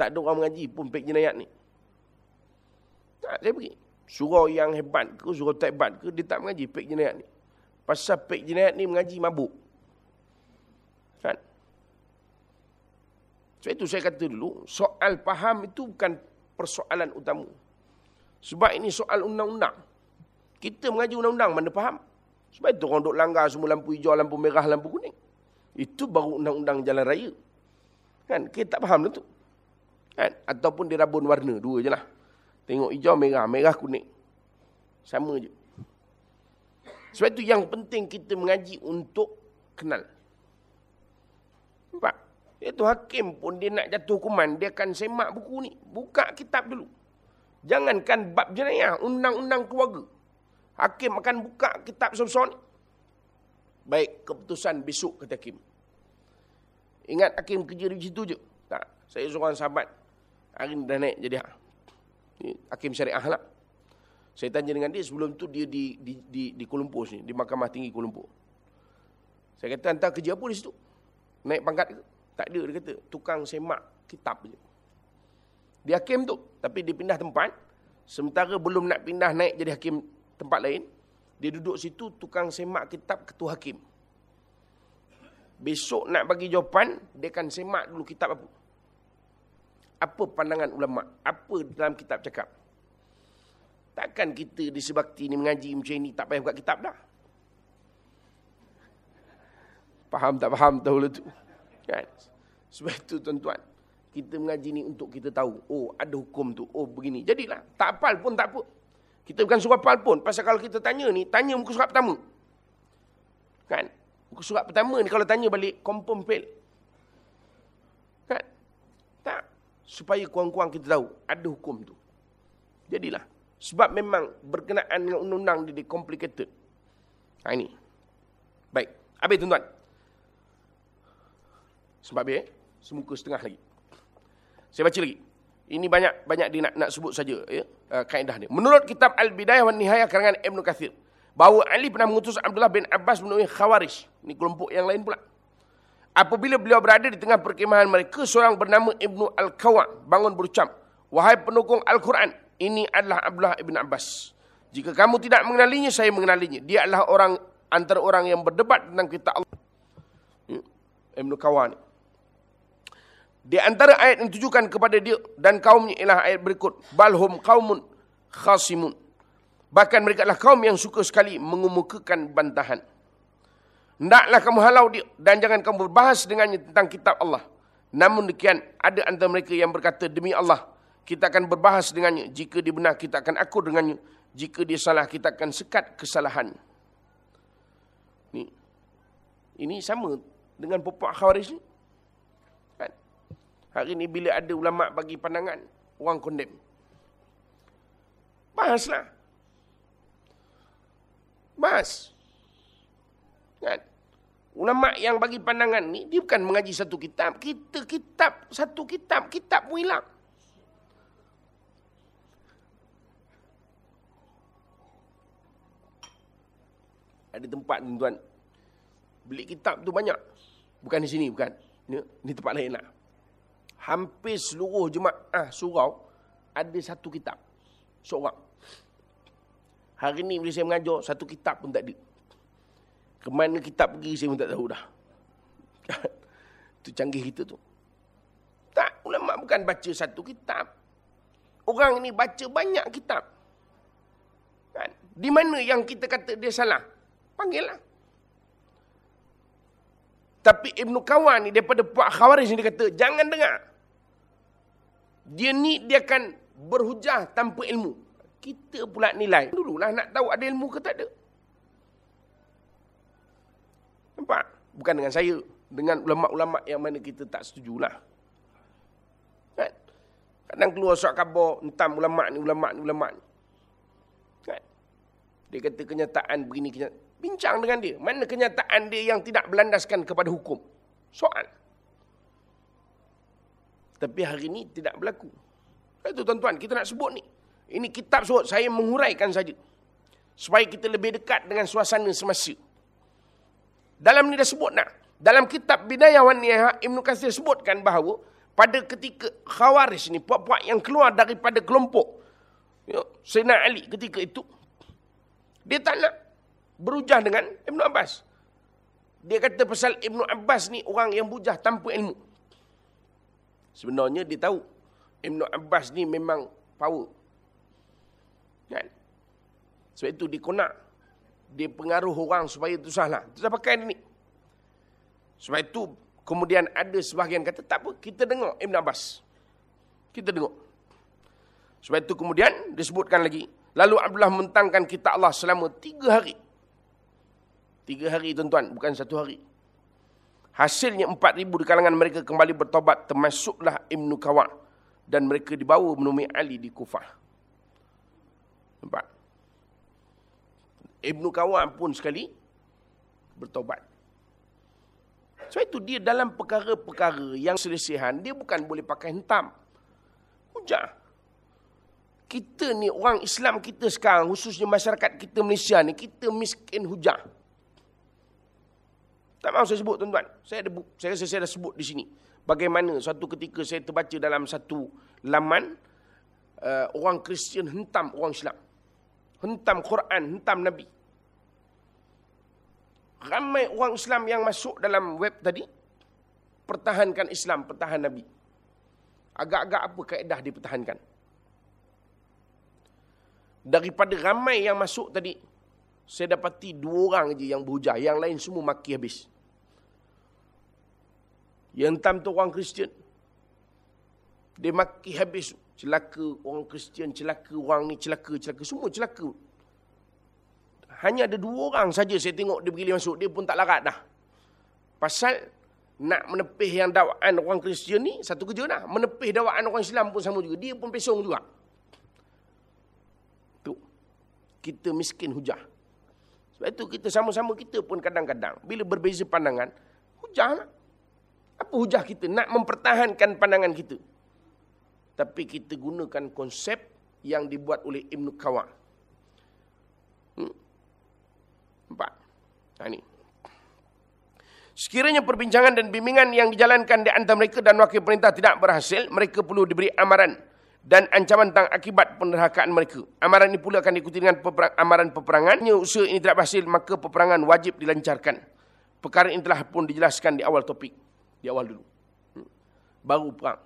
Tak ada orang mengaji pun pek jenayat ni. Tak, saya pergi. Surau yang hebat ke, surau tak hebat ke, dia tak mengaji pek jenayat ni. Pasal pek jenayat ni mengaji mabuk. Kan? Sebab itu saya kata dulu, soal faham itu bukan persoalan utama. Sebab ini soal undang-undang. Kita mengaji undang-undang, mana faham? Sebab itu orang duk langgar semua lampu hijau, lampu merah, lampu kuning. Itu baru undang-undang jalan raya. Kan? Kita tak faham tu. Kan? Ataupun dia rabun warna. Dua je lah. Tengok hijau, merah. Merah, kuning. Sama je. Sebab itu yang penting kita mengaji untuk kenal. Nampak? Itu hakim pun dia nak jatuh hukuman, dia akan semak buku ni. Buka kitab dulu. Jangankan bab jenayah, undang-undang keluarga. Hakim akan buka kitab sebesar ni. Baik, keputusan besok kata hakim. Ingat hakim kerja di situ je. Tak, saya seorang sahabat. Hari ni dah naik jadi hakim syariah lah. Saya tanya dengan dia sebelum tu dia di di di, di Kuala Lumpur sini, di Mahkamah Tinggi Kuala Lumpur. Saya kata hantar kerja apa di situ? Naik pangkat ke? Tak ada dia kata, tukang semak kitab je. Dia hakim tu, tapi dia pindah tempat. Sementara belum nak pindah naik jadi hakim tempat lain, dia duduk situ tukang semak kitab ketua hakim. Besok nak bagi jawapan, dia akan semak dulu kitab apa. Apa pandangan ulama? Apa dalam kitab cakap? Takkan kita di sebakti ni mengaji macam ini tak payah buka kitab dah. Faham tak faham tahu lah tu. Kan? Sebab itu tuan-tuan. Kita mengaji ni untuk kita tahu. Oh ada hukum tu. Oh begini. Jadilah. Tak apal pun tak apa. Kita bukan surat apal pun. Pasal kalau kita tanya ni. Tanya muka surat pertama. Kan? Muka surat pertama ni kalau tanya balik. Confirm fail. Kan? Tak. Supaya kurang-kurang kita tahu. Ada hukum tu. Jadilah. Sebab memang berkenaan dengan undang-undang dia complicated. Ha, ini. Baik. Habis tuan-tuan. Sebab dia, semuka setengah lagi. Saya baca lagi. Ini banyak banyak dia nak, nak sebut saja ya, uh, kaedah dia. Menurut kitab Al-Bidayah wa Nihayah karangan Ibn Kathir. Bahawa Ali pernah mengutus Abdullah bin Abbas menemui Khawarij. Ini kelompok yang lain pula. Apabila beliau berada di tengah perkemahan mereka, seorang bernama Ibnu Al-Kawa bangun berucap. Wahai penukung Al-Quran, ini adalah Abdullah ibn Abbas. Jika kamu tidak mengenalinya, saya mengenalinya. Dia adalah orang antara orang yang berdebat tentang kitab Allah. Hmm? Ibn Kawan. Di antara ayat yang ditujukan kepada dia dan kaumnya ialah ayat berikut. Balhum kaumun khasimun. Bahkan mereka adalah kaum yang suka sekali mengumukakan bantahan. Hendaklah kamu halau dia dan jangan kamu berbahas dengannya tentang kitab Allah. Namun demikian, ada antara mereka yang berkata, Demi Allah, kita akan berbahas dengannya. Jika dia benar, kita akan akur dengannya. Jika dia salah, kita akan sekat kesalahan. Ini, ini sama dengan popok khawarij ni. Hari ini bila ada ulama bagi pandangan, orang kondem. Bahaslah. Bahas. Kan? Ulama yang bagi pandangan ni, dia bukan mengaji satu kitab. Kita kitab, satu kitab, kitab pun hilang. Ada tempat tuan beli kitab tu banyak. Bukan di sini, bukan. Ini, ini tempat lain lah. Hampir seluruh jemaah surau ada satu kitab. Seorang. Hari ni bila saya mengajar, satu kitab pun tak ada. Kemana kitab pergi, saya pun tak tahu dah. *laughs* Itu canggih kita tu. Tak, ulama bukan baca satu kitab. Orang ni baca banyak kitab. Kan? Di mana yang kita kata dia salah? Panggillah. Tapi Ibn Kawan ni daripada Pak Khawarij ni dia kata, jangan dengar. Dia ni dia akan berhujah tanpa ilmu. Kita pula nilai. Dululah nak tahu ada ilmu ke tak ada. Nampak? Bukan dengan saya. Dengan ulama-ulama yang mana kita tak setujulah. Kan? Kadang keluar surat khabar, entam ulama ni, ulama ni, ulama ni. Kan? Dia kata kenyataan begini, kenyataan. Bincang dengan dia. Mana kenyataan dia yang tidak berlandaskan kepada hukum? Soal. Tapi hari ini tidak berlaku. Itu tuan-tuan, kita nak sebut ni. Ini kitab sebut, saya menguraikan saja. Supaya kita lebih dekat dengan suasana semasa. Dalam ni dah sebut nak. Dalam kitab Bidayah wa Nihayah, Ibn Qasir sebutkan bahawa pada ketika Khawaris ni, puak-puak yang keluar daripada kelompok ya, Sayyidina Ali ketika itu, dia tak nak berujah dengan Ibn Abbas. Dia kata pasal Ibn Abbas ni orang yang bujah tanpa ilmu. Sebenarnya dia tahu Ibn Abbas ni memang power. Kan? Sebab itu dia konak. Dia pengaruh orang supaya itu salah. Itu dah pakai ni. Sebab itu kemudian ada sebahagian kata tak apa. Kita dengar Ibn Abbas. Kita dengar. Sebab itu kemudian disebutkan lagi. Lalu Abdullah mentangkan kitab Allah selama tiga hari. Tiga hari tuan-tuan, bukan satu hari. Hasilnya empat ribu di kalangan mereka kembali bertobat termasuklah Ibn Kawan. Dan mereka dibawa menemui Ali di Kufah. Nampak? Ibn Kawan pun sekali bertobat. Sebab itu dia dalam perkara-perkara yang selesihan, dia bukan boleh pakai hentam. Hujah. Kita ni orang Islam kita sekarang, khususnya masyarakat kita Malaysia ni, kita miskin hujah. Tak mahu saya sebut tuan-tuan. Saya, ada, saya rasa saya dah sebut di sini. Bagaimana suatu ketika saya terbaca dalam satu laman, uh, orang Kristian hentam orang Islam. Hentam Quran, hentam Nabi ramai orang Islam yang masuk dalam web tadi pertahankan Islam, pertahan Nabi. Agak-agak apa kaedah dipertahankan? Daripada ramai yang masuk tadi, saya dapati dua orang je yang berhujah. Yang lain semua maki habis. Yang entam tu orang Kristian. Dia maki habis. Celaka orang Kristian, celaka orang ni, celaka, celaka. Semua celaka. Hanya ada dua orang saja saya tengok dia pergi masuk. Dia pun tak larat dah. Pasal nak menepih yang dakwaan orang Kristian ni, satu kerja dah. Menepih dakwaan orang Islam pun sama juga. Dia pun pesong juga. Tu. Kita miskin hujah. Sebab itu kita sama-sama kita pun kadang-kadang. Bila berbeza pandangan, hujah lah. Apa hujah kita? Nak mempertahankan pandangan kita. Tapi kita gunakan konsep yang dibuat oleh Ibn Kawah. Hmm? Empat. Ha, ini. Sekiranya perbincangan dan bimbingan yang dijalankan di antara mereka dan wakil perintah tidak berhasil, mereka perlu diberi amaran dan ancaman tentang akibat penerhakaan mereka. Amaran ini pula akan diikuti dengan peperang, amaran peperangan. Jika usaha ini tidak berhasil, maka peperangan wajib dilancarkan. Perkara ini telah pun dijelaskan di awal topik. Di awal dulu. Hmm. Baru perang.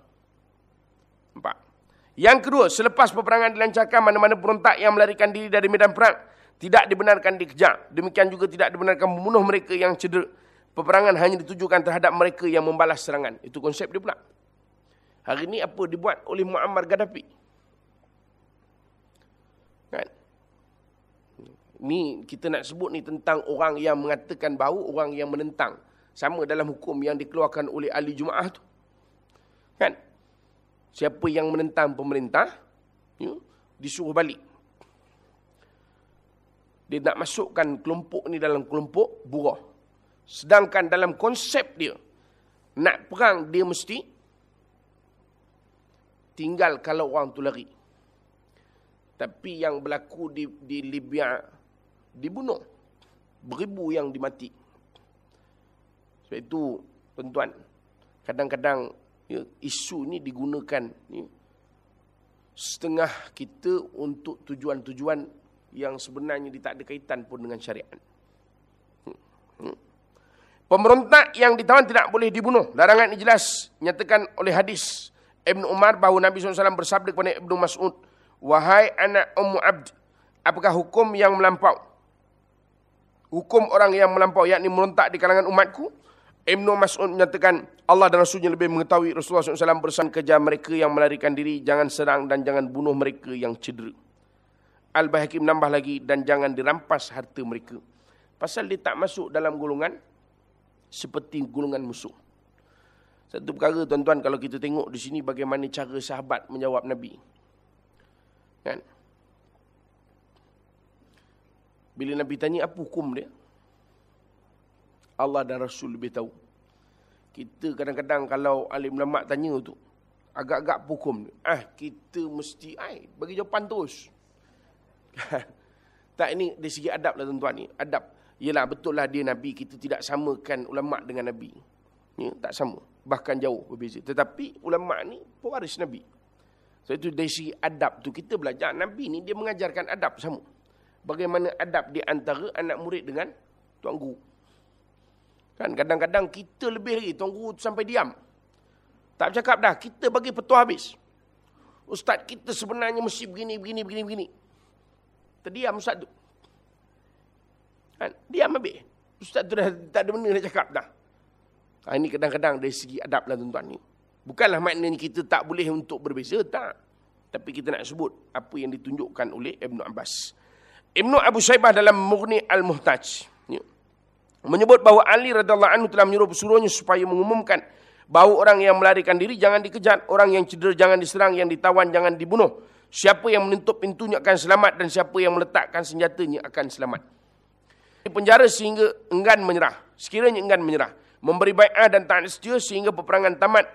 Empat. Yang kedua, selepas peperangan dilancarkan, mana-mana perontak yang melarikan diri dari medan perang, tidak dibenarkan dikejar. Demikian juga tidak dibenarkan membunuh mereka yang cedera. Peperangan hanya ditujukan terhadap mereka yang membalas serangan. Itu konsep dia pula. Hari ini apa dibuat oleh Muammar Gaddafi? Kan? Ni kita nak sebut ni tentang orang yang mengatakan bahawa orang yang menentang. Sama dalam hukum yang dikeluarkan oleh ahli Jumaah tu. Kan? Siapa yang menentang pemerintah, ya, disuruh balik. Dia nak masukkan kelompok ni dalam kelompok buruh. Sedangkan dalam konsep dia, nak perang dia mesti tinggal kalau orang tu lari. Tapi yang berlaku di, di Libya, dibunuh. Beribu yang dimati. Sebab itu, tuan-tuan, kadang-kadang ya, isu ni digunakan ya, setengah kita untuk tujuan-tujuan yang sebenarnya tak ada kaitan pun dengan syariat. Hmm. Pemberontak yang ditawan tidak boleh dibunuh. Larangan ini jelas nyatakan oleh hadis Ibn Umar bahawa Nabi SAW bersabda kepada Ibn Mas'ud, Wahai anak Ummu Abd, apakah hukum yang melampau? Hukum orang yang melampau, yakni merontak di kalangan umatku? Ibn Mas'ud menyatakan, Allah dan Rasulnya lebih mengetahui Rasulullah SAW bersan kejar mereka yang melarikan diri, jangan serang dan jangan bunuh mereka yang cedera. Al-Bahaki menambah lagi dan jangan dirampas harta mereka. Pasal dia tak masuk dalam golongan seperti golongan musuh. Satu perkara tuan-tuan kalau kita tengok di sini bagaimana cara sahabat menjawab Nabi. Kan? Bila Nabi tanya apa hukum dia? Allah dan Rasul lebih tahu. Kita kadang-kadang kalau alim ulama tanya tu, agak-agak hukum dia. Ah, kita mesti ai bagi jawapan terus. *laughs* tak ini dari segi adab lah tuan-tuan ni. Adab. Yelah betul lah dia Nabi. Kita tidak samakan ulama' dengan Nabi. Ya, tak sama. Bahkan jauh berbeza. Tetapi ulama' ni pewaris Nabi. So itu dari segi adab tu kita belajar. Nabi ni dia mengajarkan adab sama. Bagaimana adab di antara anak murid dengan tuan guru. Kan kadang-kadang kita lebih lagi. Tuan guru tu sampai diam. Tak bercakap dah. Kita bagi petua habis. Ustaz kita sebenarnya mesti begini, begini, begini, begini. Terdiam Ustaz tu. Kan? Diam habis. Ustaz tu dah tak ada benda nak cakap dah. Ha, ini kadang-kadang dari segi adab lah tuan-tuan ni. Bukanlah maknanya kita tak boleh untuk berbeza. Tak. Tapi kita nak sebut apa yang ditunjukkan oleh Ibn Abbas. Ibn Abu Saibah dalam Mughni Al-Muhtaj. Menyebut bahawa Ali radhiyallahu anhu telah menyuruh pesuruhnya supaya mengumumkan bahawa orang yang melarikan diri jangan dikejar. Orang yang cedera jangan diserang, yang ditawan jangan dibunuh. Siapa yang menutup pintunya akan selamat dan siapa yang meletakkan senjatanya akan selamat. Di penjara sehingga enggan menyerah. Sekiranya enggan menyerah. Memberi bai'ah dan taat setia sehingga peperangan tamat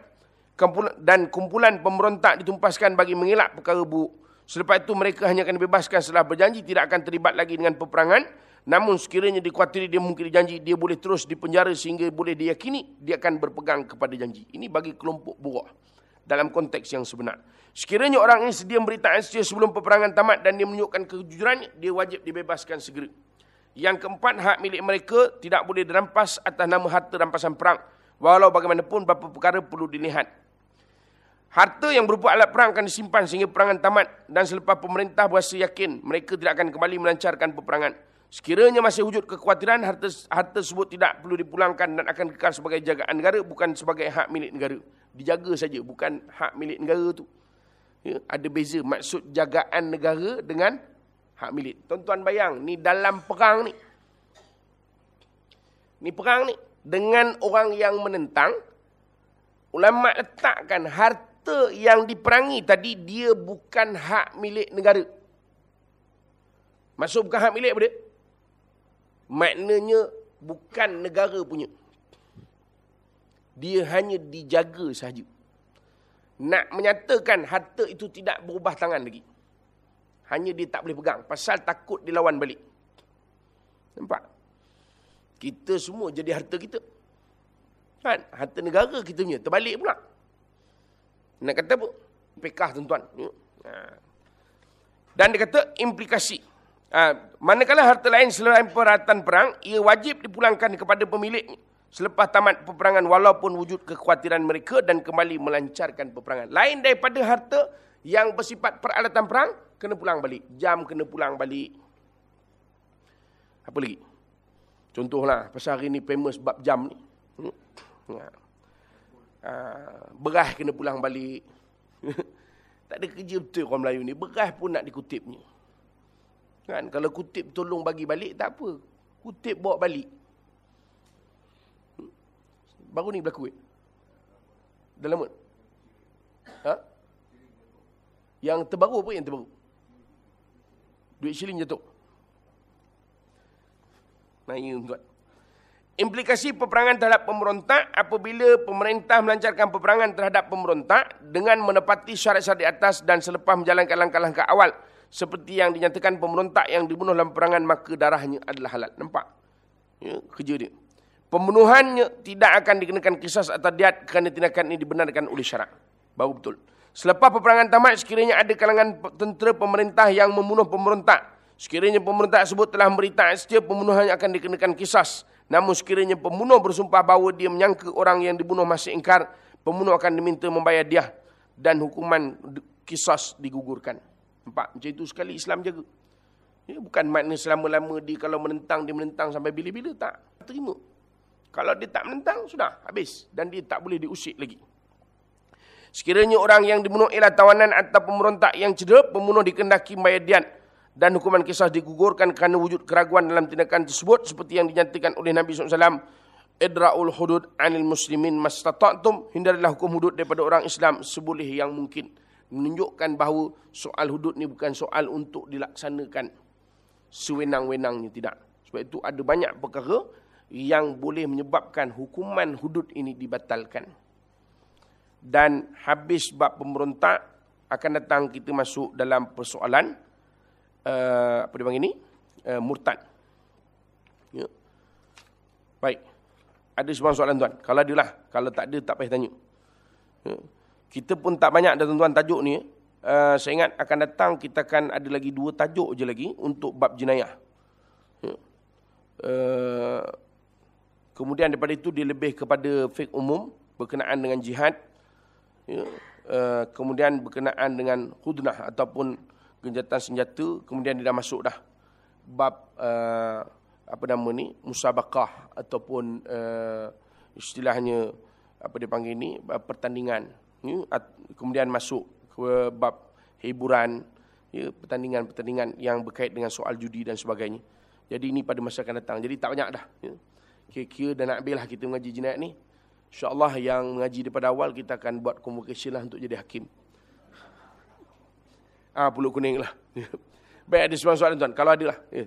dan kumpulan pemberontak ditumpaskan bagi mengelak perkara buruk. Selepas itu mereka hanya akan dibebaskan setelah berjanji tidak akan terlibat lagi dengan peperangan. Namun sekiranya dikuatiri dia mungkin janji dia boleh terus dipenjara sehingga boleh diyakini dia akan berpegang kepada janji. Ini bagi kelompok buruk dalam konteks yang sebenar. Sekiranya orang ini sedia memberi taat sebelum peperangan tamat dan dia menunjukkan kejujurannya, dia wajib dibebaskan segera. Yang keempat, hak milik mereka tidak boleh dirampas atas nama harta rampasan perang. Walau bagaimanapun, beberapa perkara perlu dilihat. Harta yang berupa alat perang akan disimpan sehingga perangan tamat dan selepas pemerintah berasa yakin mereka tidak akan kembali melancarkan peperangan. Sekiranya masih wujud kekhawatiran harta, harta tersebut tidak perlu dipulangkan dan akan kekal sebagai jagaan negara bukan sebagai hak milik negara. Dijaga saja bukan hak milik negara tu. Ya, ada beza maksud jagaan negara dengan hak milik. Tuan-tuan bayang ni dalam perang ni. Ni perang ni dengan orang yang menentang ulama letakkan harta yang diperangi tadi dia bukan hak milik negara. Maksud bukan hak milik apa dia? Maknanya bukan negara punya. Dia hanya dijaga sahaja. Nak menyatakan harta itu tidak berubah tangan lagi. Hanya dia tak boleh pegang. Pasal takut dilawan balik. Nampak? Kita semua jadi harta kita. Kan? Harta negara kita punya. Terbalik pula. Nak kata apa? Pekah tuan-tuan. Ha. Dan dia kata implikasi. Ha, manakala harta lain selain peralatan perang, ia wajib dipulangkan kepada pemiliknya selepas tamat peperangan walaupun wujud kekhawatiran mereka dan kembali melancarkan peperangan. Lain daripada harta yang bersifat peralatan perang, kena pulang balik. Jam kena pulang balik. Apa lagi? Contohlah, pasal hari ni famous bab jam ni. Hmm? Ha. Ah, beras kena pulang balik. *laughs* tak ada kerja betul orang Melayu ni. Beras pun nak dikutipnya. Kan? Kalau kutip tolong bagi balik, tak apa. Kutip bawa balik. Baru ni berlaku eh? Dalam mood? Ha? Yang terbaru apa yang terbaru? Duit shilling jatuh. Tuan. Implikasi peperangan terhadap pemberontak apabila pemerintah melancarkan peperangan terhadap pemberontak dengan menepati syarat-syarat di atas dan selepas menjalankan langkah-langkah awal seperti yang dinyatakan pemberontak yang dibunuh dalam peperangan maka darahnya adalah halal. Nampak? Ya, kerja dia. Pembunuhannya tidak akan dikenakan kisah atau diat kerana tindakan ini dibenarkan oleh syarak. Baru betul. Selepas peperangan tamat, sekiranya ada kalangan tentera pemerintah yang membunuh pemberontak. Sekiranya pemberontak tersebut telah memberi taat setia, pembunuhannya akan dikenakan kisah. Namun sekiranya pembunuh bersumpah bahawa dia menyangka orang yang dibunuh masih ingkar, pembunuh akan diminta membayar dia dan hukuman kisah digugurkan. Nampak? Macam itu sekali Islam jaga. Ya, bukan makna selama-lama dia kalau menentang, dia menentang sampai bila-bila. Tak. Terima. Kalau dia tak menentang, sudah. Habis. Dan dia tak boleh diusik lagi. Sekiranya orang yang dibunuh ialah tawanan atau pemberontak yang cedera, pembunuh dikendaki membayar dian dan hukuman kisah digugurkan kerana wujud keraguan dalam tindakan tersebut seperti yang dinyatakan oleh Nabi SAW idra'ul hudud anil muslimin mastata'tum hindarilah hukum hudud daripada orang Islam seboleh yang mungkin menunjukkan bahawa soal hudud ni bukan soal untuk dilaksanakan sewenang-wenangnya tidak sebab itu ada banyak perkara yang boleh menyebabkan hukuman hudud ini dibatalkan dan habis bab pemberontak akan datang kita masuk dalam persoalan uh, apa dia panggil ni? Uh, murtad. Ya. Baik. Ada sebuah soalan tuan. Kalau ada lah. Kalau tak ada, tak payah tanya. Ya. Kita pun tak banyak dah tuan-tuan tajuk ni. Uh, saya ingat akan datang, kita akan ada lagi dua tajuk je lagi untuk bab jenayah. Ya. Uh, kemudian daripada itu, dia lebih kepada fik umum berkenaan dengan jihad. Ya. Uh, kemudian berkenaan dengan hudnah ataupun genjatan senjata kemudian dia dah masuk dah bab uh, apa nama ni musabaqah ataupun uh, istilahnya apa dia panggil ni pertandingan ya? kemudian masuk ke bab hiburan, ya, pertandingan-pertandingan yang berkait dengan soal judi dan sebagainya. Jadi ini pada masa akan datang. Jadi tak banyak dah. Ya. Kira-kira dan nak lah kita mengaji jenayat ni. InsyaAllah yang mengaji daripada awal kita akan buat convocation lah untuk jadi hakim. Ah, pulut kuning lah. *laughs* Baik ada soalan-soalan tuan. Kalau ada lah. Ya,